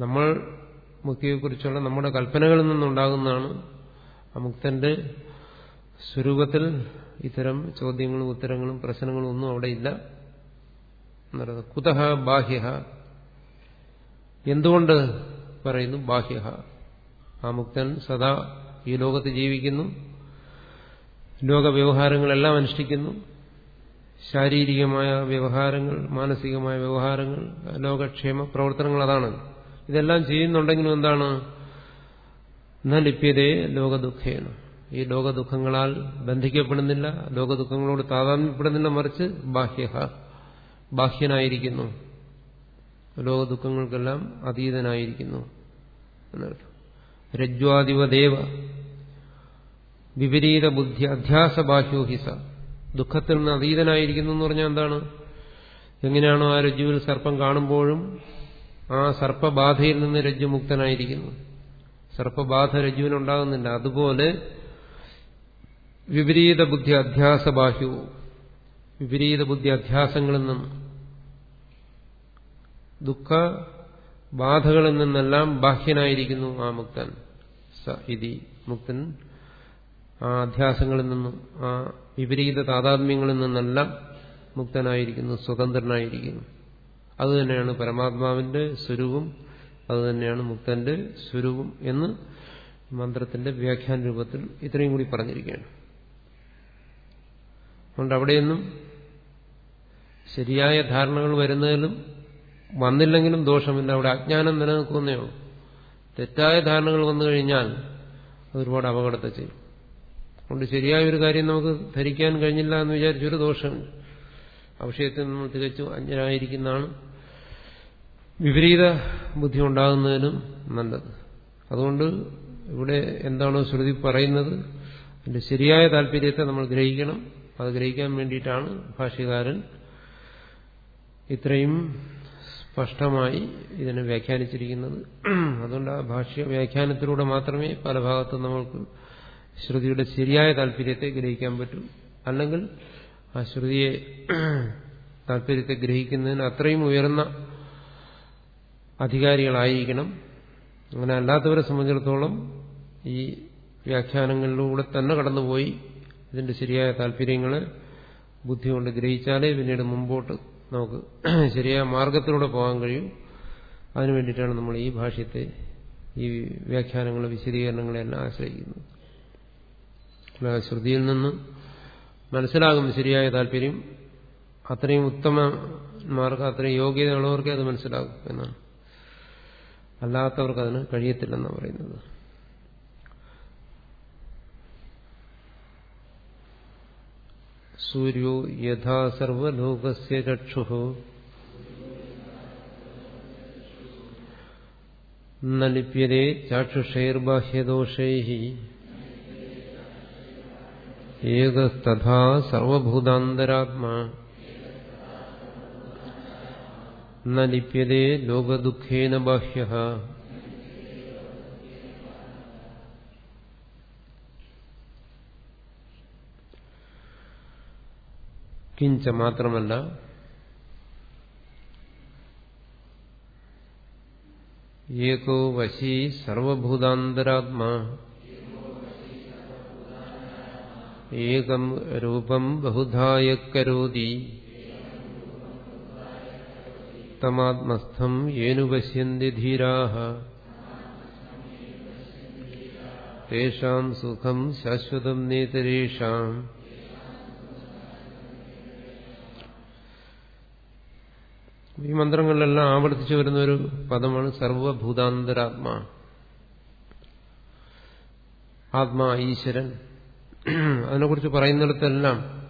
A: നമ്മൾ മുക്തിയെക്കുറിച്ചുള്ള നമ്മുടെ കൽപ്പനകളിൽ നിന്നുണ്ടാകുന്നതാണ്. ആ മുക്തന്റെ സ്വരൂപത്തിൽ ഇത്തരം ചോദ്യങ്ങളും ഉത്തരങ്ങളും പ്രശ്നങ്ങളും ഒന്നും അവിടെ ഇല്ല. കുതഹ ബാഹ്യ. എന്തുകൊണ്ട് പറയുന്നു ബാഹ്യ? ആ മുക്തൻ സദാ ഈ ലോകത്ത് ജീവിക്കുന്നു. ലോകവ്യവഹാരങ്ങളെല്ലാം അനുഷ്ഠിക്കുന്നു. ശാരീരികമായ വ്യവഹാരങ്ങൾ മാനസികമായ വ്യവഹാരങ്ങൾ ലോകക്ഷേമ പ്രവർത്തനങ്ങൾ അതാണ്. ഇതെല്ലാം ചെയ്യുന്നുണ്ടെങ്കിലും എന്താണ്? നലിപ്യതേ ലോകദുഃഖേണ് ഈ ലോകദുഃഖങ്ങളാൽ ബന്ധിക്കപ്പെടുന്നില്ല ലോകദുഃഖങ്ങളോട് താതാത്മ്യപ്പെടുന്നില്ല മറിച്ച് ബാഹ്യ ബാഹ്യനായിരിക്കുന്നു. ലോകദുഃഖങ്ങൾക്കെല്ലാം അതീതനായിരിക്കുന്നു രജ്വാദിവദേവ വിപരീത ബുദ്ധി അധ്യാസ ബാഹ്യോഹിസ. ദുഃഖത്തിൽ നിന്ന് അതീതനായിരിക്കുന്നു എന്ന് പറഞ്ഞാൽ എന്താണ്? എങ്ങനെയാണോ ആ രജ്ജുവിൽ സർപ്പം കാണുമ്പോഴും ആ സർപ്പബാധയിൽ നിന്ന് രജ്ജുമുക്തനായിരിക്കുന്നു സർപ്പബാധ രജ്ജുവിനുണ്ടാകുന്നില്ല. അതുപോലെ വിപരീത ബുദ്ധി അധ്യാസ ബാഹ്യവും വിപരീത ബുദ്ധി അധ്യാസങ്ങളിൽ നിന്ന് ദുഃഖ ബാധകളിൽ നിന്നെല്ലാം ബാഹ്യനായിരിക്കുന്നു ആ മുക്തൻ. മുക്തൻ ആ അധ്യാസങ്ങളിൽ നിന്നും ആ വിപരീത താതാത്മ്യങ്ങളിൽ നിന്നെല്ലാം മുക്തനായിരിക്കുന്നു സ്വതന്ത്രനായിരിക്കുന്നു. അതുതന്നെയാണ് പരമാത്മാവിന്റെ സ്വരൂപം അതുതന്നെയാണ് മുക്തന്റെ സ്വരൂപം എന്ന് മന്ത്രത്തിന്റെ വ്യാഖ്യാന രൂപത്തിൽ ഇത്രയും കൂടി പറഞ്ഞിരിക്കുകയാണ്. അതുകൊണ്ട് അവിടെയൊന്നും ശരിയായ ധാരണകൾ വരുന്നതിലും വന്നില്ലെങ്കിലും ദോഷമില്ല. അവിടെ അജ്ഞാനം നിലനിൽക്കുന്നേ ഉള്ളൂ. തെറ്റായ ധാരണകൾ വന്നു കഴിഞ്ഞാൽ അതൊരുപാട് അപകടത്തെ ചെയ്യും. അതുകൊണ്ട് ശരിയായ ഒരു കാര്യം നമുക്ക് ധരിക്കാൻ കഴിഞ്ഞില്ല എന്ന് വിചാരിച്ചൊരു ദോഷമുണ്ട് അവിഷയത്തിൽ വിഷയത്തിൽ നമ്മൾ തികച്ചും അജ്ഞരായിരിക്കുന്നതാണ് വിപരീത ബുദ്ധി ഉണ്ടാകുന്നതിനും നല്ലത്. അതുകൊണ്ട് ഇവിടെ എന്താണോ ശ്രുതി പറയുന്നത് അതിന്റെ ശരിയായ താല്പര്യത്തെ നമ്മൾ ഗ്രഹിക്കണം. അത് ഗ്രഹിക്കാൻ വേണ്ടിയിട്ടാണ് ഭാഷ്യകാരൻ ഇത്രയും സ്പഷ്ടമായി ഇതിനെ വ്യാഖ്യാനിച്ചിരിക്കുന്നത്. അതുകൊണ്ട് ആ ഭാഷ്യ വ്യാഖ്യാനത്തിലൂടെ മാത്രമേ പല ഭാഗത്തും നമ്മൾക്ക് ശ്രുതിയുടെ ശരിയായ താല്പര്യത്തെ ഗ്രഹിക്കാൻ പറ്റും. അല്ലെങ്കിൽ ആ ശ്രുതിയെ താല്പര്യത്തെ ഗ്രഹിക്കുന്നതിന് അത്രയും ഉയർന്ന അധികാരികളായിരിക്കണം. അങ്ങനെ അല്ലാത്തവരെ സംബന്ധിച്ചിടത്തോളം ഈ വ്യാഖ്യാനങ്ങളിലൂടെ തന്നെ കടന്നുപോയി ഇതിന്റെ ശരിയായ താല്പര്യങ്ങളെ ബുദ്ധി കൊണ്ട് ഗ്രഹിച്ചാലേ പിന്നീട് മുമ്പോട്ട് നമുക്ക് ശരിയായ മാർഗത്തിലൂടെ പോകാൻ കഴിയും. അതിനു വേണ്ടിയിട്ടാണ് നമ്മൾ ഈ ഭാഷ്യത്തെ ഈ വ്യാഖ്യാനങ്ങളെ വിശദീകരണങ്ങളെല്ലാം ആശ്രയിക്കുന്നത്. ശ്രുതിയിൽ നിന്ന് മനസ്സിലാകും ശരിയായ താല്പര്യം അത്രയും ഉത്തമന്മാർക്ക് അത്രയും യോഗ്യതയുള്ളവർക്കേ അത് മനസ്സിലാകും എന്നാണ്. അല്ലാത്തവർക്ക് അതിന് കഴിയത്തില്ലെന്നാണ് പറയുന്നത്. സൂര്യോ യഥാ സർവലോകസ്യ ചക്ഷു. നലിപ്യതേ ലിപ്യതേ ചാക്ഷുഷൈർബാഹ്യദോഷൈ. ഏകസ്തഥാ സർവഭൂതാന്തരാത്മാ ന ലിപ്യതേ ലോകദുഃഖേന ബാഹ്യ കിഞ്ച മാത്രമല്ല ഏകോ വശി സർവഭൂതാന്തരാത്മാ ഏകം രൂപം ബഹുധായ കരോതി തമാത്മസ്ഥം യേനു പശ്യന്തി ധീരാഹ. തേഷാം സുഖം ശാശ്വതം നേതരേഷാം. ഈ മന്ത്രങ്ങളിലെല്ലാം ആവർത്തിച്ചു വരുന്ന ഒരു പദമാണ് സർവഭൂതാന്തരാത്മാ. ആത്മാ ഈശ്വരൻ. അതിനെക്കുറിച്ച് പറയുന്നിടത്തെല്ലാം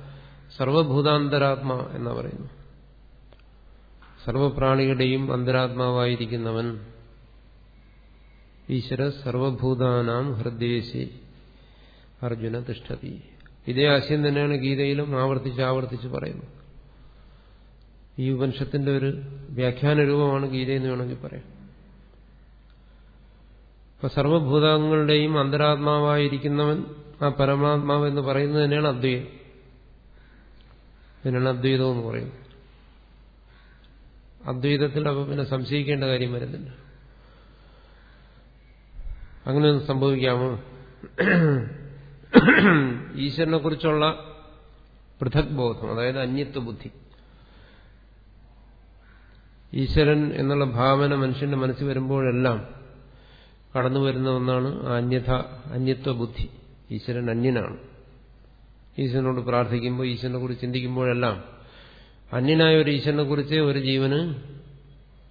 A: സർവഭൂതാന്തരാത്മ എന്നാ പറയുന്നു. സർവപ്രാണികളുടെയും അന്തരാത്മാവായിരിക്കുന്നവൻ ഈശ്വര സർവഭൂതാനാം ഹൃദയശി അർജുന തിഷ്ഠതി. ഇതേ ആശയം തന്നെയാണ് ഗീതയിലും ആവർത്തിച്ച് ആവർത്തിച്ച് പറയുന്നത്. ഈ ഉപനിഷത്തിന്റെ ഒരു വ്യാഖ്യാന രൂപമാണ് ഗീത എന്ന് വേണമെങ്കിൽ പറയാം. അപ്പൊ സർവഭൂതങ്ങളുടെയും അന്തരാത്മാവായിരിക്കുന്നവൻ ആ പരമാത്മാവ് എന്ന് പറയുന്നത് തന്നെയാണ് അദ്വൈതം. അതിനാണ് അദ്വൈതം എന്ന് പറയുന്നത്. അദ്വൈതത്തിൽ അപ്പൊ പിന്നെ സംശയിക്കേണ്ട കാര്യം വരുന്നില്ല. അങ്ങനെ ഒന്ന് സംഭവിക്കാമോ? ഈശ്വരനെ കുറിച്ചുള്ള പൃഥക് ബോധം അതായത് അന്യത്വ ബുദ്ധി ഈശ്വരൻ എന്നുള്ള ഭാവന മനുഷ്യന്റെ മനസ്സിൽ വരുമ്പോഴെല്ലാം കടന്നു വരുന്ന ഒന്നാണ് അന്യഥ അന്യത്വ ബുദ്ധി ഈശ്വരൻ അന്യനാണ്. ഈശ്വരനോട് പ്രാർത്ഥിക്കുമ്പോൾ ഈശ്വരനെ കുറിച്ച് ചിന്തിക്കുമ്പോഴെല്ലാം അന്യനായ ഒരു ഈശ്വരനെ കുറിച്ച് ഒരു ജീവന്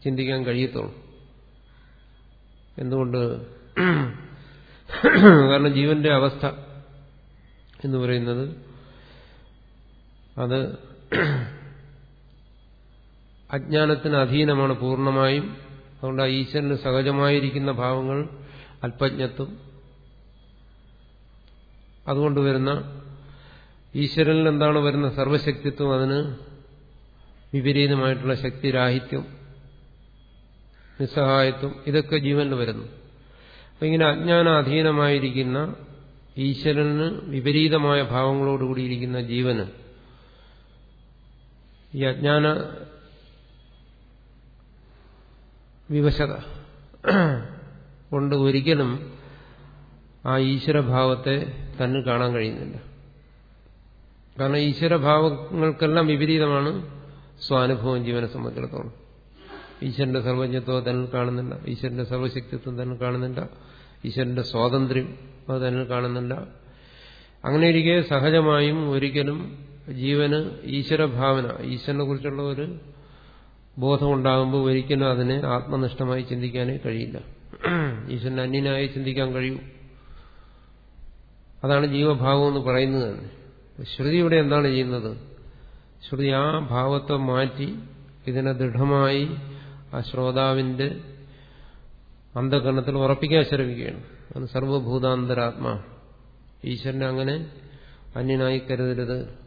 A: ചിന്തിക്കാൻ കഴിയത്തുള്ളൂ. എന്തുകൊണ്ട്? കാരണം ജീവന്റെ അവസ്ഥ എന്ന് പറയുന്നത് അത് അജ്ഞാനത്തിന് അധീനമാണ് പൂർണമായും. അതുകൊണ്ട് ആ ഈശ്വരന് സഹജമായിരിക്കുന്ന ഭാവങ്ങൾ അല്പജ്ഞത്വം അതുകൊണ്ട് വരുന്ന ഈശ്വരനിൽ എന്താണ് വരുന്ന സർവശക്തിത്വം അതിന് വിപരീതമായിട്ടുള്ള ശക്തിരാഹിത്യം നിസ്സഹായത്വം ഇതൊക്കെ ജീവനിൽ വരുന്നു. അപ്പൊ ഇങ്ങനെ അജ്ഞാനാധീനമായിരിക്കുന്ന ഈശ്വരന് വിപരീതമായ ഭാവങ്ങളോടുകൂടിയിരിക്കുന്ന ജീവന് ഈ അജ്ഞാന വിവശത കൊണ്ട് ഒരിക്കലും ആ ഈശ്വരഭാവത്തെ തന്നെ കാണാൻ കഴിയുന്നില്ല. കാരണം ഈശ്വരഭാവങ്ങൾക്കെല്ലാം വിപരീതമാണ് സ്വാനുഭവം ജീവനെ സംബന്ധിച്ചിടത്തോളം. ഈശ്വരന്റെ സർവജ്ഞത്വം തന്നെ കാണുന്നില്ല. ഈശ്വരന്റെ സർവശക്തിത്വം തന്നെ കാണുന്നില്ല. ഈശ്വരന്റെ സ്വാതന്ത്ര്യം അത് തന്നെ കാണുന്നില്ല. അങ്ങനെ ഇരിക്കെ സഹജമായും ഒരിക്കലും ജീവന് ഈശ്വരഭാവന ഈശ്വരനെ കുറിച്ചുള്ള ഒരു ബോധമുണ്ടാകുമ്പോൾ ഒരിക്കലും അതിനെ ആത്മനിഷ്ഠമായി ചിന്തിക്കാനേ കഴിയില്ല. ഈശ്വരൻ അന്യനായി ചിന്തിക്കാൻ കഴിയൂ. അതാണ് ജീവഭാവം എന്ന് പറയുന്നത്. തന്നെ ശ്രുതി ഇവിടെ എന്താണ് ചെയ്യുന്നത്? ശ്രുതി ആ ഭാവത്തെ മാറ്റി ഇതിനെ ദൃഢമായി ആ ശ്രോതാവിന്റെ അന്ധകരണത്തിൽ ഉറപ്പിക്കാൻ ശ്രമിക്കുകയാണ്. അത് സർവഭൂതാന്തരാത്മാ. ഈശ്വരനെ അങ്ങനെ അന്യനായി കരുതരുത്.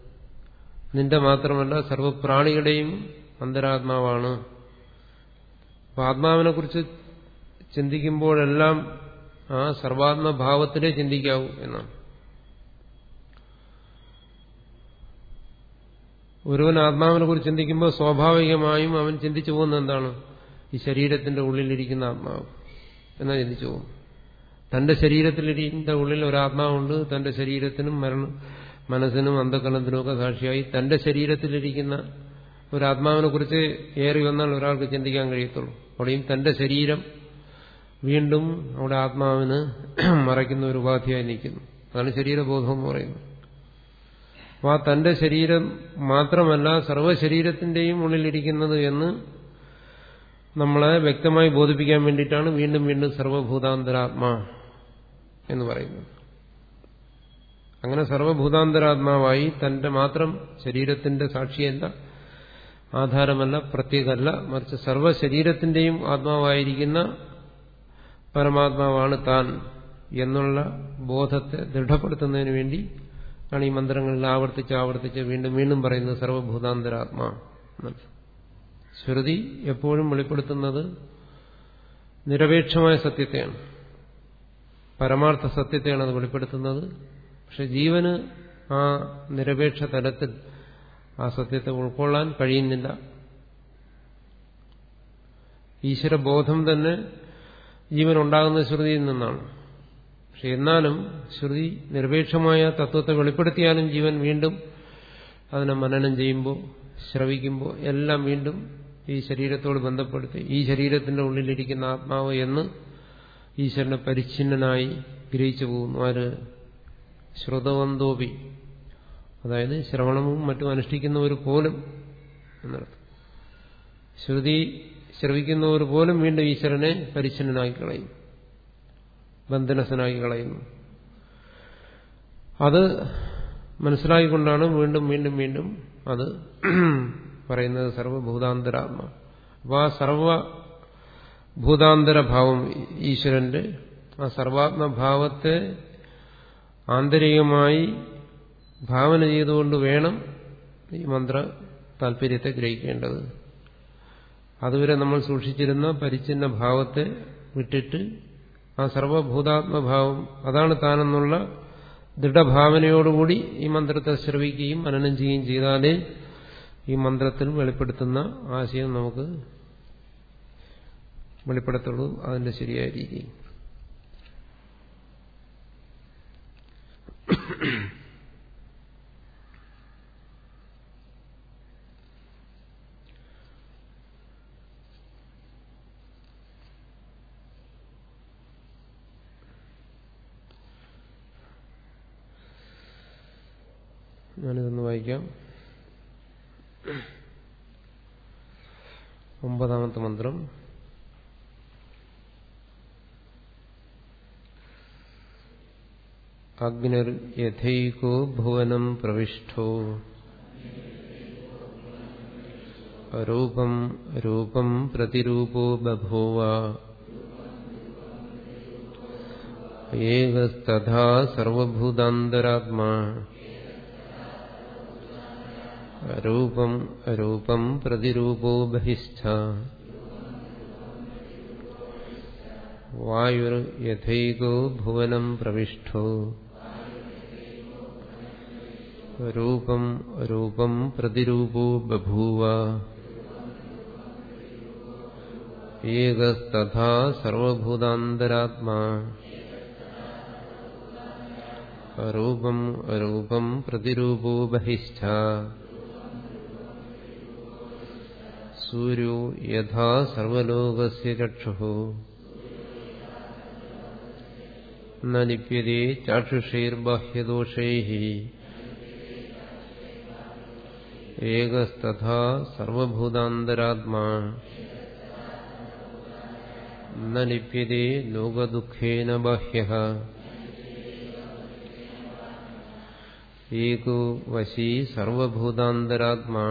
A: നിന്റെ മാത്രമല്ല സർവപ്രാണികളുടെയും അന്തരാത്മാവാണ്. അപ്പൊ ആത്മാവിനെ കുറിച്ച് ചിന്തിക്കുമ്പോഴെല്ലാം ആ സർവാത്മഭാവത്തിലേ ചിന്തിക്കാവൂ എന്നാണ്. ഒരുവൻ ആത്മാവിനെ കുറിച്ച് ചിന്തിക്കുമ്പോൾ സ്വാഭാവികമായും അവൻ ചിന്തിച്ചു പോകുന്നത് എന്താണ്? ഈ ശരീരത്തിന്റെ ഉള്ളിലിരിക്കുന്ന ആത്മാവ്. എന്നാ ചിന്തിച്ചു പോകും. തന്റെ ശരീരത്തിലിരിക്കുന്ന ഉള്ളിൽ ഒരാത്മാവുണ്ട്. തന്റെ ശരീരത്തിനും മരണം മനസ്സിനും അന്ധകരണത്തിനുമൊക്കെ സാക്ഷിയായി തന്റെ ശരീരത്തിലിരിക്കുന്ന ഒരാത്മാവിനെ കുറിച്ച് ഏറി വന്നാൽ ഒരാൾക്ക് ചിന്തിക്കാൻ കഴിയത്തുള്ളൂ. അവിടെയും തന്റെ ശരീരം വീണ്ടും അവിടെ ആത്മാവിന് മറയ്ക്കുന്ന ഒരു ഉപാധിയായി നിൽക്കുന്നു. അതാണ് ശരീരബോധം എന്ന് പറയുന്നത്. അപ്പോൾ ആ തന്റെ ശരീരം മാത്രമല്ല സർവശരീരത്തിന്റെയും ഉള്ളിലിരിക്കുന്നത് എന്ന് നമ്മളെ വ്യക്തമായി ബോധിപ്പിക്കാൻ വേണ്ടിയിട്ടാണ് വീണ്ടും വീണ്ടും സർവഭൂതാന്തരാത്മാ എന്ന് പറയുന്നത്. അങ്ങനെ സർവഭൂതാന്തരാത്മാവായി തന്റെ മാത്രം ശരീരത്തിന്റെ സാക്ഷിയല്ല ആധാരമല്ല പ്രത്യേകമല്ല മറിച്ച് സർവശരീരത്തിന്റെയും ആത്മാവായിരിക്കുന്ന പരമാത്മാവാണ് താൻ എന്നുള്ള ബോധത്തെ ദൃഢപ്പെടുത്തുന്നതിന് വേണ്ടി ആണ് ഈ മന്ത്രങ്ങളിൽ ആവർത്തിച്ച് ആവർത്തിച്ച് വീണ്ടും വീണ്ടും പറയുന്നത് സർവഭൂതാന്തരാത്മാ ശ്രുതി എപ്പോഴും വെളിപ്പെടുത്തുന്നത് നിരപേക്ഷമായ സത്യത്തെയാണ്. പരമാർത്ഥ സത്യത്തെയാണ് അത് വെളിപ്പെടുത്തുന്നത്. പക്ഷെ ജീവന് ആ നിരപേക്ഷ തലത്തിൽ ആ സത്യത്തെ ഉൾക്കൊള്ളാൻ കഴിയുന്നില്ല. ഈശ്വരബോധം തന്നെ ജീവൻ ഉണ്ടാകുന്ന ശ്രുതിയിൽ നിന്നാണ്. പക്ഷെ എന്നാലും ശ്രുതി നിർപേക്ഷമായ തത്വത്തെ വെളിപ്പെടുത്തിയാലും ജീവൻ വീണ്ടും അതിനെ മനനം ചെയ്യുമ്പോൾ ശ്രവിക്കുമ്പോൾ എല്ലാം വീണ്ടും ഈ ശരീരത്തോട് ബന്ധപ്പെടുത്തി ഈ ശരീരത്തിന്റെ ഉള്ളിലിരിക്കുന്ന ആത്മാവ് എന്ന് ഈശ്വരനെ പരിച്ഛിന്നനായി ഗ്രഹിച്ചു പോകുന്നു. ആര്? ശ്രുതവന്തോപി. അതായത് ശ്രവണവും മറ്റും അനുഷ്ഠിക്കുന്നവർ പോലും എന്നർത്ഥം. ശ്രുതി ശ്രവിക്കുന്നവർ പോലും വീണ്ടും ഈശ്വരനെ പരിച്ഛിന്നനാക്കി കളയും. ബന്ധനസ്ഥനാക്കി കളയുന്നു അത് മനസ്സിലാക്കിക്കൊണ്ടാണ് വീണ്ടും വീണ്ടും വീണ്ടും അത് പറയുന്നത് സർവഭൂതാന്തരാത്മ. അപ്പോൾ ആ സർവഭൂതാന്തരഭാവം ഈശ്വരന്റെ ആ സർവാത്മഭാവത്തെ ആന്തരികമായി ഭാവന ചെയ്തുകൊണ്ട് വേണം ഈ മന്ത്ര താല്പര്യത്തെ ഗ്രഹിക്കേണ്ടത്. അതുവരെ നമ്മൾ സൂക്ഷിച്ചിരുന്ന പരിച്ഛിന്ന ഭാവത്തെ വിട്ടിട്ട് ആ സർവഭൂതാത്മഭാവം അതാണ് താനെന്നുള്ള ദൃഢഭാവനയോടുകൂടി ഈ മന്ത്രത്തെ ശ്രവിക്കുകയും മനനം ചെയ്യുകയും ചെയ്താലേ ഈ മന്ത്രത്തിൽ വെളിപ്പെടുത്തുന്ന ആശയം നമുക്ക് വെളിപ്പെടുത്തുള്ളൂ അതിന്റെ ശരിയായ രീതി. ഞാനിതൊന്ന് വായിക്കാം. ഒമ്പതാമത്തെ മന്ത്രം. അഗ്നിർ യഥൈകോ ഭുവനം പ്രവിഷ്ടോ രൂപം രൂപം പ്രതിരൂപോ ബഭൂവ. ഏകസ്തഥാ സർവഭൂതാന്തരാത്മാ. രൂപം രൂപം പ്രതിരൂപോ ബഹിഷ്ഠ വായുർ യഥൈകോ ഭുവനം പ്രവിഷ്ടോ രൂപം രൂപം പ്രതിരൂപോ ബഭൂവ ഏകസ്തഥാ സർവഭൂതാന്തരാത്മാ രൂപം രൂപം പ്രതിരൂപോ സൂര്യോ യഥാ സർവലോകസ്യ ചക്ഷു ന ലിപ്യതേ ചാക്ഷുഷൈർബാഹ്യദോഷൈ ഏകസ്തഥാ സർവഭൂതാന്തരാത്മാ ന ലിപ്യതേ ലോകദുഃഖേന ബാഹ്യ ഏകോ വശീ സർവഭൂതാന്തരാത്മാ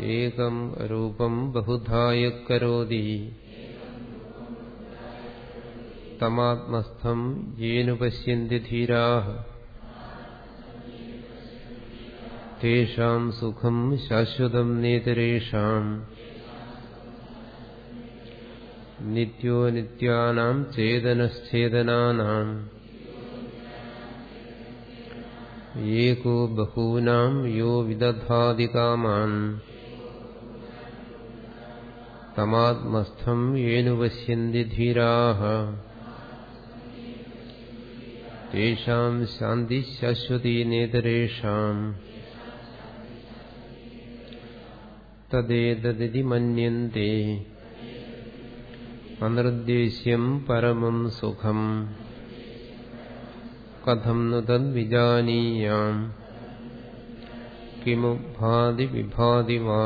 A: ഏകം രൂപം ബഹുധായ കരോതി തമാത്മസ്ഥം യേനു പശ്യന്തി ധീരാ തേഷാം സുഖം ശാശ്വതം നേതരേഷാം. നിത്യോ നിത്യാനാം ചേതനശ്ചേതനാനാം. ബഹൂനാം യോ വിദധാതി കാമാൻ തമാത്മസ്ഥം യേനു പശ്യന്തി ധീരാः തേഷാം ശാന്തി ശാശ്വതീ നേതരേഷാം തദ്ദേതദിതി മന്യന്തെ അനിർദ്ദേശ്യം പരമം സുഖം കഥം നു തദ്വിജാനീയാം കിമു ഭാതി വിഭാതി വാ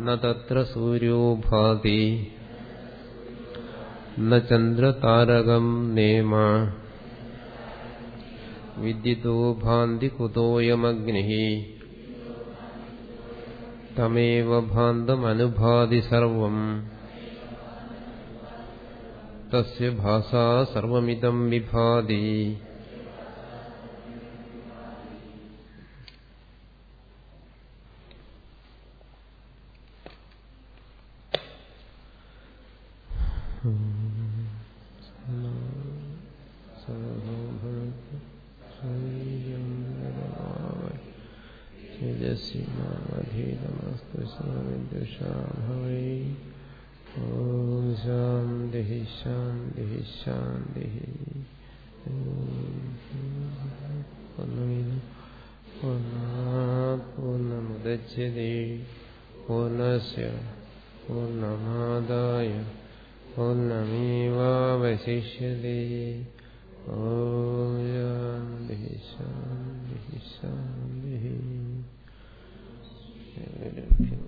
A: നത്ര സൂര്യോഭാതി ചന്ദ്രതാരകം നേമ വിദ്യുതോ ഭാന്തി കുതോയമഗ്നി തമേവ ഭാന്തമനുഭാതി സർവം തസ്യ ഭാസാ സർവമിതം വിഭാതി യസ്മാധീതമസ്തുഷാഭവൈ ഓം ശാന്തി ശാന്തി ശാന്തി. പൂർണമുദച്ഛതി. പൂർണസ് പൂർണമാദായ പൂർണമേവാവശിഷ്യത്തെ ഓം ശാന്തി ശാന്തി ശാന്തി. Okay.